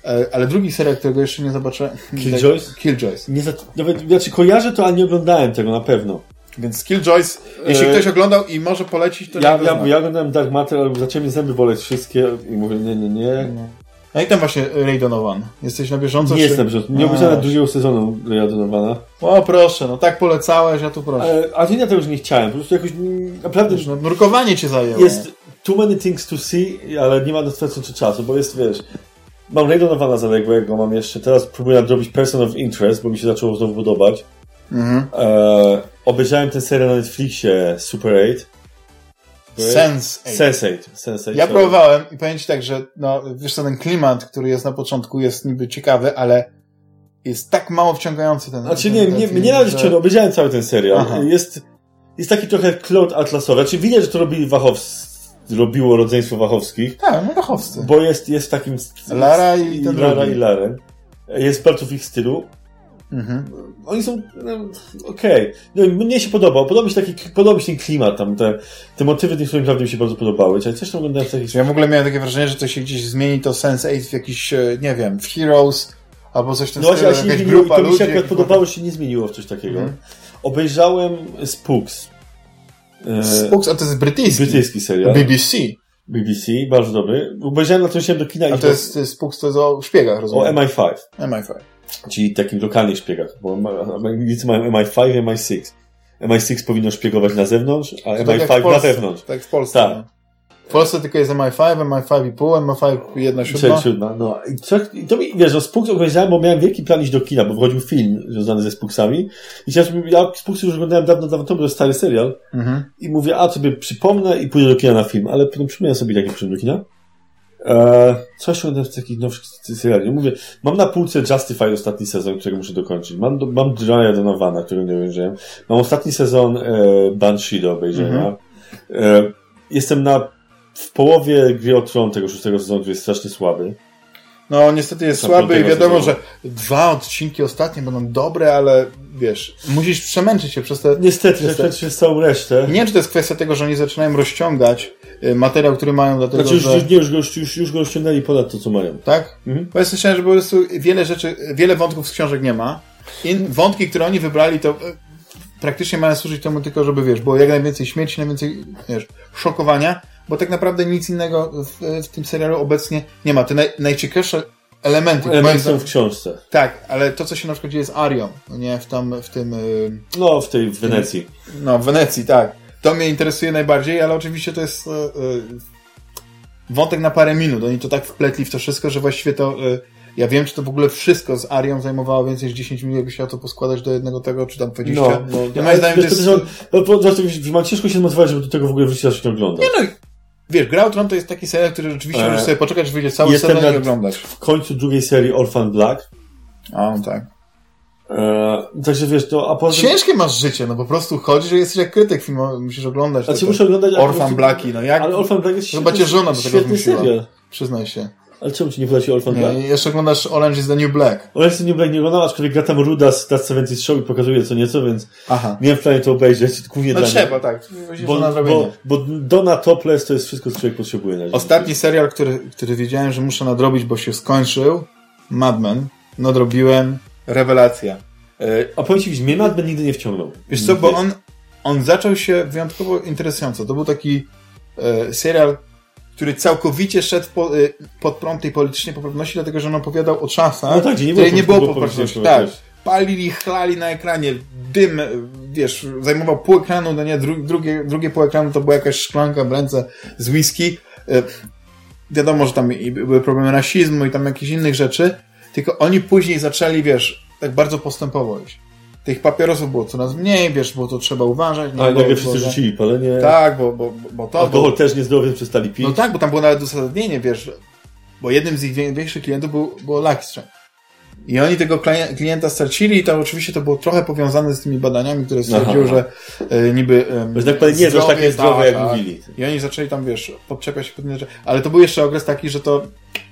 E, Ale drugi serial, którego jeszcze nie zobaczę... Killjoys? Killjoys. Nie nawet, znaczy kojarzę to, ale nie oglądałem tego na pewno. Więc Killjoys, jeśli E, ktoś oglądał i może polecić, to Ja, go ja, ja oglądałem Dark Matter, ale zaczęły mnie zęby boleć wszystkie i mówię, nie, nie, nie. No i tam właśnie Ray Donovan. Jesteś na bieżąco? Nie czy- jestem, że nie A. obejrzałem drugiego sezonu Raya Donowana. O proszę, no tak polecałeś, a tu proszę. Ale, ale ja tego już nie chciałem, po prostu jakoś naprawdę Wiesz, no, nurkowanie cię zajęło. jest too many things to see, ale nie ma dostatecznego czasu, bo jest, wiesz, mam Ray Donowana zaległego, mam jeszcze, teraz próbuję nadrobić Person of Interest, bo mi się zaczęło znowu podobać. Mhm. E, obejrzałem ten serial na Netflixie Super 8. Sense. eight. Sense8. Sense8 Ja sorry. próbowałem i powiem ci tak, że no, wiesz co, ten klimat, który jest na początku jest niby ciekawy, ale jest tak mało wciągający ten Znaczy ten, nie, ten nie, film, mnie nawet że- wciągnął, obejrzałem cały ten serial. Aha. Jest, jest taki trochę cloud atlasowy. Znaczy widać, że to robili Wachows, robiło rodzeństwo Wachowskich, Tak, no Rachowscy. bo jest, jest takim... Lara i ten Lara i Laren. Jest bardzo w ich stylu. Mhm. Oni są, no, okej. No, i mnie się podobał. Podoba mi się taki, podoba mi się ten klimat tam, te, te motywy tych naprawdę mi się bardzo podobały. Czyli coś tam oglądałem w takich... Ja w ogóle miałem takie wrażenie, że to się gdzieś zmieni to Sense8 w jakiś, e, nie wiem, w Heroes, albo coś w tym No właśnie, stylu, grupa to mi ludzi. się akurat jakiś- podobało, że się nie zmieniło w coś takiego. Mhm. Obejrzałem Spooks. E, Spooks, a to jest brytyjski. Brytyjski serial. BBC. BBC, bardzo dobry. Obejrzałem na to się do kina A to jest to Spooks, to jest o szpiegach, o rozumiem. MI5, MI5. Czyli takich lokalnych szpiegach, bo Anglicy mają MI5 i MI6. MI6 powinno szpiegować na zewnątrz, a To tak jak w MI5 na Polsce. zewnątrz. Tak w Polsce. Tak. no. W Polsce tylko jest MI5, MI5 i pół, MI5 jedna siódma. Siódma. No, i, i to mi, wiesz, no Spooks obejrzałem, bo miałem wielki plan iść do kina, bo wchodził film związany ze Spooksami. I chciałem, sobie- ja Spooks już oglądałem dawno, dawno temu, to stary serial. Mhm. I mówię, a sobie przypomnę i pójdę do kina na film, ale potem przypomniałem sobie tak, jak przyszedłem do kina. Eee, coś oglądałem z takich nowszych seriali. Mówię, mam na półce Justified ostatni sezon, którego muszę dokończyć. Mam, do, mam Drya Donowana, którego nie obejrzałem. Mam ostatni sezon e, Banshee do obejrzenia. E, jestem na w połowie gry o Tron tego szóstego sezonu, który jest strasznie słaby. No niestety jest słaby i wiadomo, sezonu. że dwa odcinki ostatnie będą dobre, ale wiesz, musisz przemęczyć się przez te... Niestety, że Niestety. przez całą resztę. Nie wiem, czy to jest kwestia tego, że oni zaczynają rozciągać y, materiał, który mają, dlatego Znaczy już, że... już, nie, już, go- już, już go ściągnęli ponad to, co mają. Tak? Mhm. Bo jest myślałem, że po prostu wiele rzeczy, wiele wątków z książek nie ma. I wątki, które oni wybrali, to e, praktycznie mają służyć temu tylko, żeby, wiesz, było jak najwięcej śmierci, najwięcej, wiesz, szokowania, bo tak naprawdę nic innego w, w tym serialu obecnie nie ma. Te naj, najciekawsze elementy, Elementy są w książce. tak, ale to, co się na przykład dzieje z Arią, no nie, w tam, w tym, y, No, w tej w Wenecji. no, w Wenecji, tak. To mnie interesuje najbardziej, ale oczywiście to jest e, e, wątek na parę minut. Oni to tak wpletli w to wszystko, że właściwie to ja wiem, czy to w ogóle wszystko z Arią zajmowało więcej niż 10 minut, jakby się to poskładać do jednego tego, czy tam 20. No, no. Ja moim zdaniem to jest... to, to, mam ciężko się zmotywować, żeby do tego w ogóle wrócić, aż się ogląda. Nie no, wiesz, Gra Tron to jest taki serial, który rzeczywiście E, możesz sobie poczekać, że wyjdzie cały jestem sezon i oglądać. W końcu drugiej serii Orphan Black. A, tak. E, także wiesz, to, a poza. Ciężkie masz życie, no po prostu chodzi, że jesteś jak krytyk filmowy, musisz oglądać. Znaczy to- muszę oglądać... a Orphan Blacki, no jak... Ale Orphan Black jest Chyba cię żona do tego zmusiła. serial. Przyznaj się. Ale czemu ci nie poleci Orphan Black? Nie, jeszcze oglądasz Orange is the New Black. Orange New Black nie oglądam, aczkolwiek gra tam Ruda z That's 70 Show i pokazuje co nieco, więc Aha. miałem w planie to obejrzeć, głównie No dla trzeba, mnie. tak. Bo, na bo, bo Donna Topless to jest wszystko, co człowiek potrzebuje na dzień. Ostatni serial, który, który wiedziałem, że muszę nadrobić, bo się skończył, Mad Men, nadrobiłem, rewelacja. E, A powiem ci, mnie Mad Men nigdy nie wciągnął. Wiesz co, bo on, on zaczął się wyjątkowo interesująco. To był taki e, serial, który całkowicie szedł po, e, pod prąd tej politycznej poprawności, dlatego że on opowiadał o czasach, No tak, gdzie nie której nie było poprawności. Tak. Palili, chlali na ekranie, dym, wiesz, zajmował pół ekranu, no nie, dru, drugie, drugie pół ekranu to była jakaś szklanka w ręce z whisky. E, wiadomo, że tam były problemy rasizmu i tam jakichś innych rzeczy, tylko oni później zaczęli, wiesz, tak bardzo postępowo iść. Tych papierosów było coraz mniej, wiesz, bo to trzeba uważać. Ale bo, nagle wszyscy bo, rzucili palenie. Tak, bo, bo, bo to... Alkohol bo, też niezdrowy, przestali pić. no tak, bo tam było nawet uzasadnienie, wiesz, bo jednym z ich wię- większych klientów był, było Lucky. I oni tego klien- klienta stracili i to oczywiście to było trochę powiązane z tymi badaniami, które stwierdziły, Aha. że e, niby... że tak powiem, nie jest aż takie zdrowe, jak mówili. I oni zaczęli tam, wiesz, podczepiać się pod rzeczy. Ale to był jeszcze okres taki, że to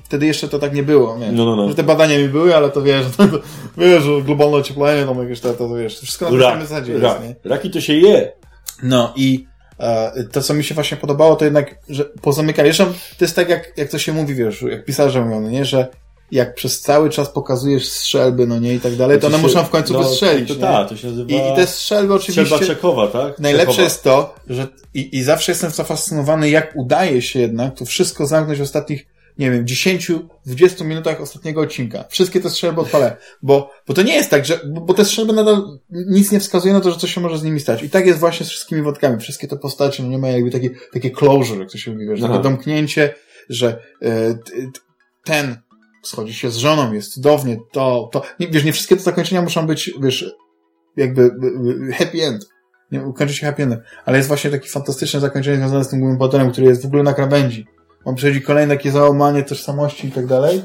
wtedy jeszcze to tak nie było, wiesz. No, no, no. Że te badania mi były, ale to wiesz, to, to, wiesz, że globalne ocieplenie, tam jakieś to, to wiesz, to wszystko na tej Rak, zasadzie rak. jest, nie? Raki to się je. No i e, to, co mi się właśnie podobało, to jednak, że pozamykali. Zresztą to jest tak, jak, jak to się mówi, wiesz, jak pisarze mówią, no nie, że jak przez cały czas pokazujesz strzelby, no nie, i tak dalej, to one się- muszą w końcu no, wystrzelić, To nie? tak, to się nazywa... I, I te strzelby oczywiście... Strzelba czekowa, tak? Najlepsze jest to, że i, i zawsze jestem zafascynowany, jak udaje się jednak to wszystko zamknąć w ostatnich, nie wiem, 10-20 minutach ostatniego odcinka. Wszystkie te strzelby odpalę. Bo, bo to nie jest tak, że, bo, bo te strzelby nadal nic nie wskazuje na to, że coś się może z nimi stać. I tak jest właśnie z wszystkimi wątkami. Wszystkie te postacie, no nie ma jakby takie, takie closure, jak to się mówi, wiesz, Aha. takie domknięcie, że t- ten schodzi się z żoną, jest cudownie, to, to, nie, wiesz, nie wszystkie te zakończenia muszą być, wiesz, jakby y, y, happy end. Nie, kończy się happy endem. Ale jest właśnie takie fantastyczne zakończenie związane z tym głównym bohaterem, który jest w ogóle na krawędzi. On przechodzi kolejne takie załamanie tożsamości i tak dalej.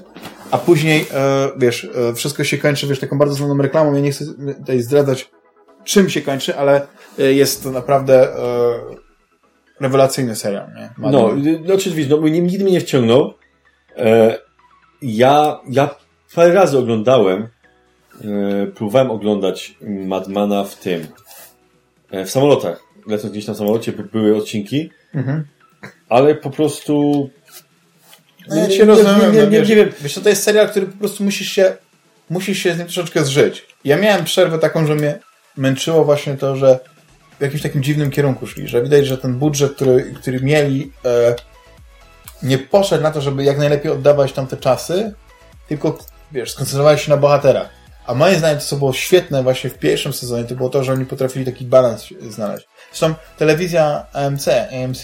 A później, e, wiesz, e, wszystko się kończy, wiesz, taką bardzo znaną reklamą. Ja nie chcę tutaj zdradzać, czym się kończy, ale e, jest to naprawdę e, rewelacyjny serial, nie? No, y, no oczywiście, no, nigdy mnie nie wciągnął. E, ja, ja parę razy oglądałem, e, próbowałem oglądać Madmana w tym, e, w samolotach. Lecąc gdzieś na samolocie, by- były odcinki, Mhm. Ale po prostu... No ja nie- cię nie- rozumiem, nie, nie, no, nie, wiem. Wiesz, to jest serial, który po prostu musisz się, musisz się z nim troszeczkę zżyć. Ja miałem przerwę taką, że mnie męczyło właśnie to, że w jakimś takim dziwnym kierunku szli, że widać, że ten budżet, który, który mieli, e, nie poszedł na to, żeby jak najlepiej oddawać tam te czasy, tylko, wiesz, skoncentrowali się na bohaterach. A moim zdaniem to, co było świetne właśnie w pierwszym sezonie, to było to, że oni potrafili taki balans znaleźć. Zresztą telewizja AMC, AMC,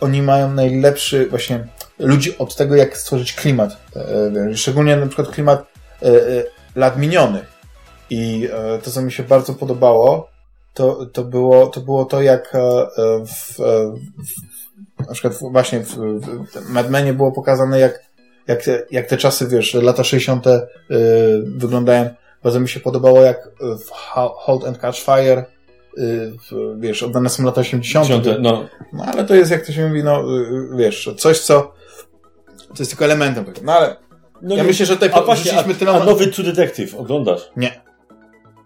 oni mają najlepszy właśnie ludzi od tego, jak stworzyć klimat. E, Szczególnie na przykład klimat e, e, lat minionych. I e, to, co mi się bardzo podobało, to, to, było, to było to, jak e, e, w, e, w, na przykład właśnie w, w Mad Menie było pokazane, jak, jak, te, jak te czasy, wiesz, lata 60. e, wyglądają. Bardzo mi się podobało, jak w Ho- Halt and Catch Fire, e, wiesz, oddane są lata 80. Dziesiąte, no, No ale to jest, jak to się mówi, no y, wiesz, coś, co to jest tylko elementem tego. No ale no ja nie- myślę, że tutaj a właśnie, a, tyle... a nowy True Detective oglądasz? Nie.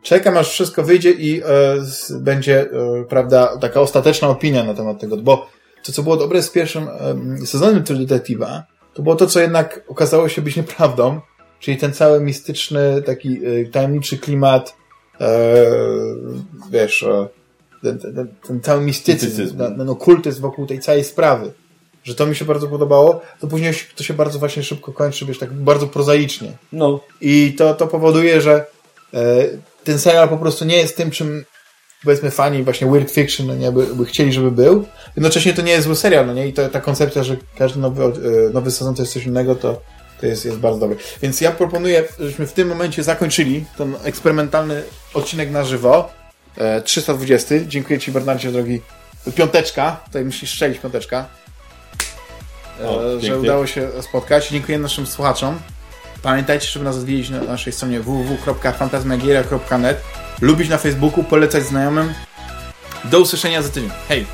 Czekam, aż wszystko wyjdzie i e, z, będzie, e, prawda, taka ostateczna opinia na temat tego, bo to, co było dobre z pierwszym e, sezonem True Detective'a, to było to, co jednak okazało się być nieprawdą, czyli ten cały mistyczny, taki e, tajemniczy klimat, wiesz, e, ten, ten, ten cały mistycyzm, ten, ten okultyzm wokół tej całej sprawy. Że to mi się bardzo podobało, to później to się bardzo właśnie szybko kończy, wiesz, tak bardzo prozaicznie. No, I to, to powoduje, że e, ten serial po prostu nie jest tym, czym powiedzmy fani właśnie weird fiction no nie, by, by chcieli, żeby był. Jednocześnie to nie jest zły serial, no nie? I to, ta koncepcja, że każdy nowy, e, nowy sezon to jest coś innego, to, to jest, jest bardzo dobre. Więc ja proponuję, żebyśmy w tym momencie zakończyli ten eksperymentalny odcinek na żywo. E, 320. Dziękuję Ci, Bernardzie, drogi. Piąteczka. Tutaj musisz strzelić piąteczka. E, O, że pięknie. udało się spotkać. Dziękuję naszym słuchaczom. Pamiętajcie, żeby nas odwiedzić na naszej stronie www.fantasmagieria.net lubić na Facebooku, polecać znajomym. Do usłyszenia za tydzień. Hej!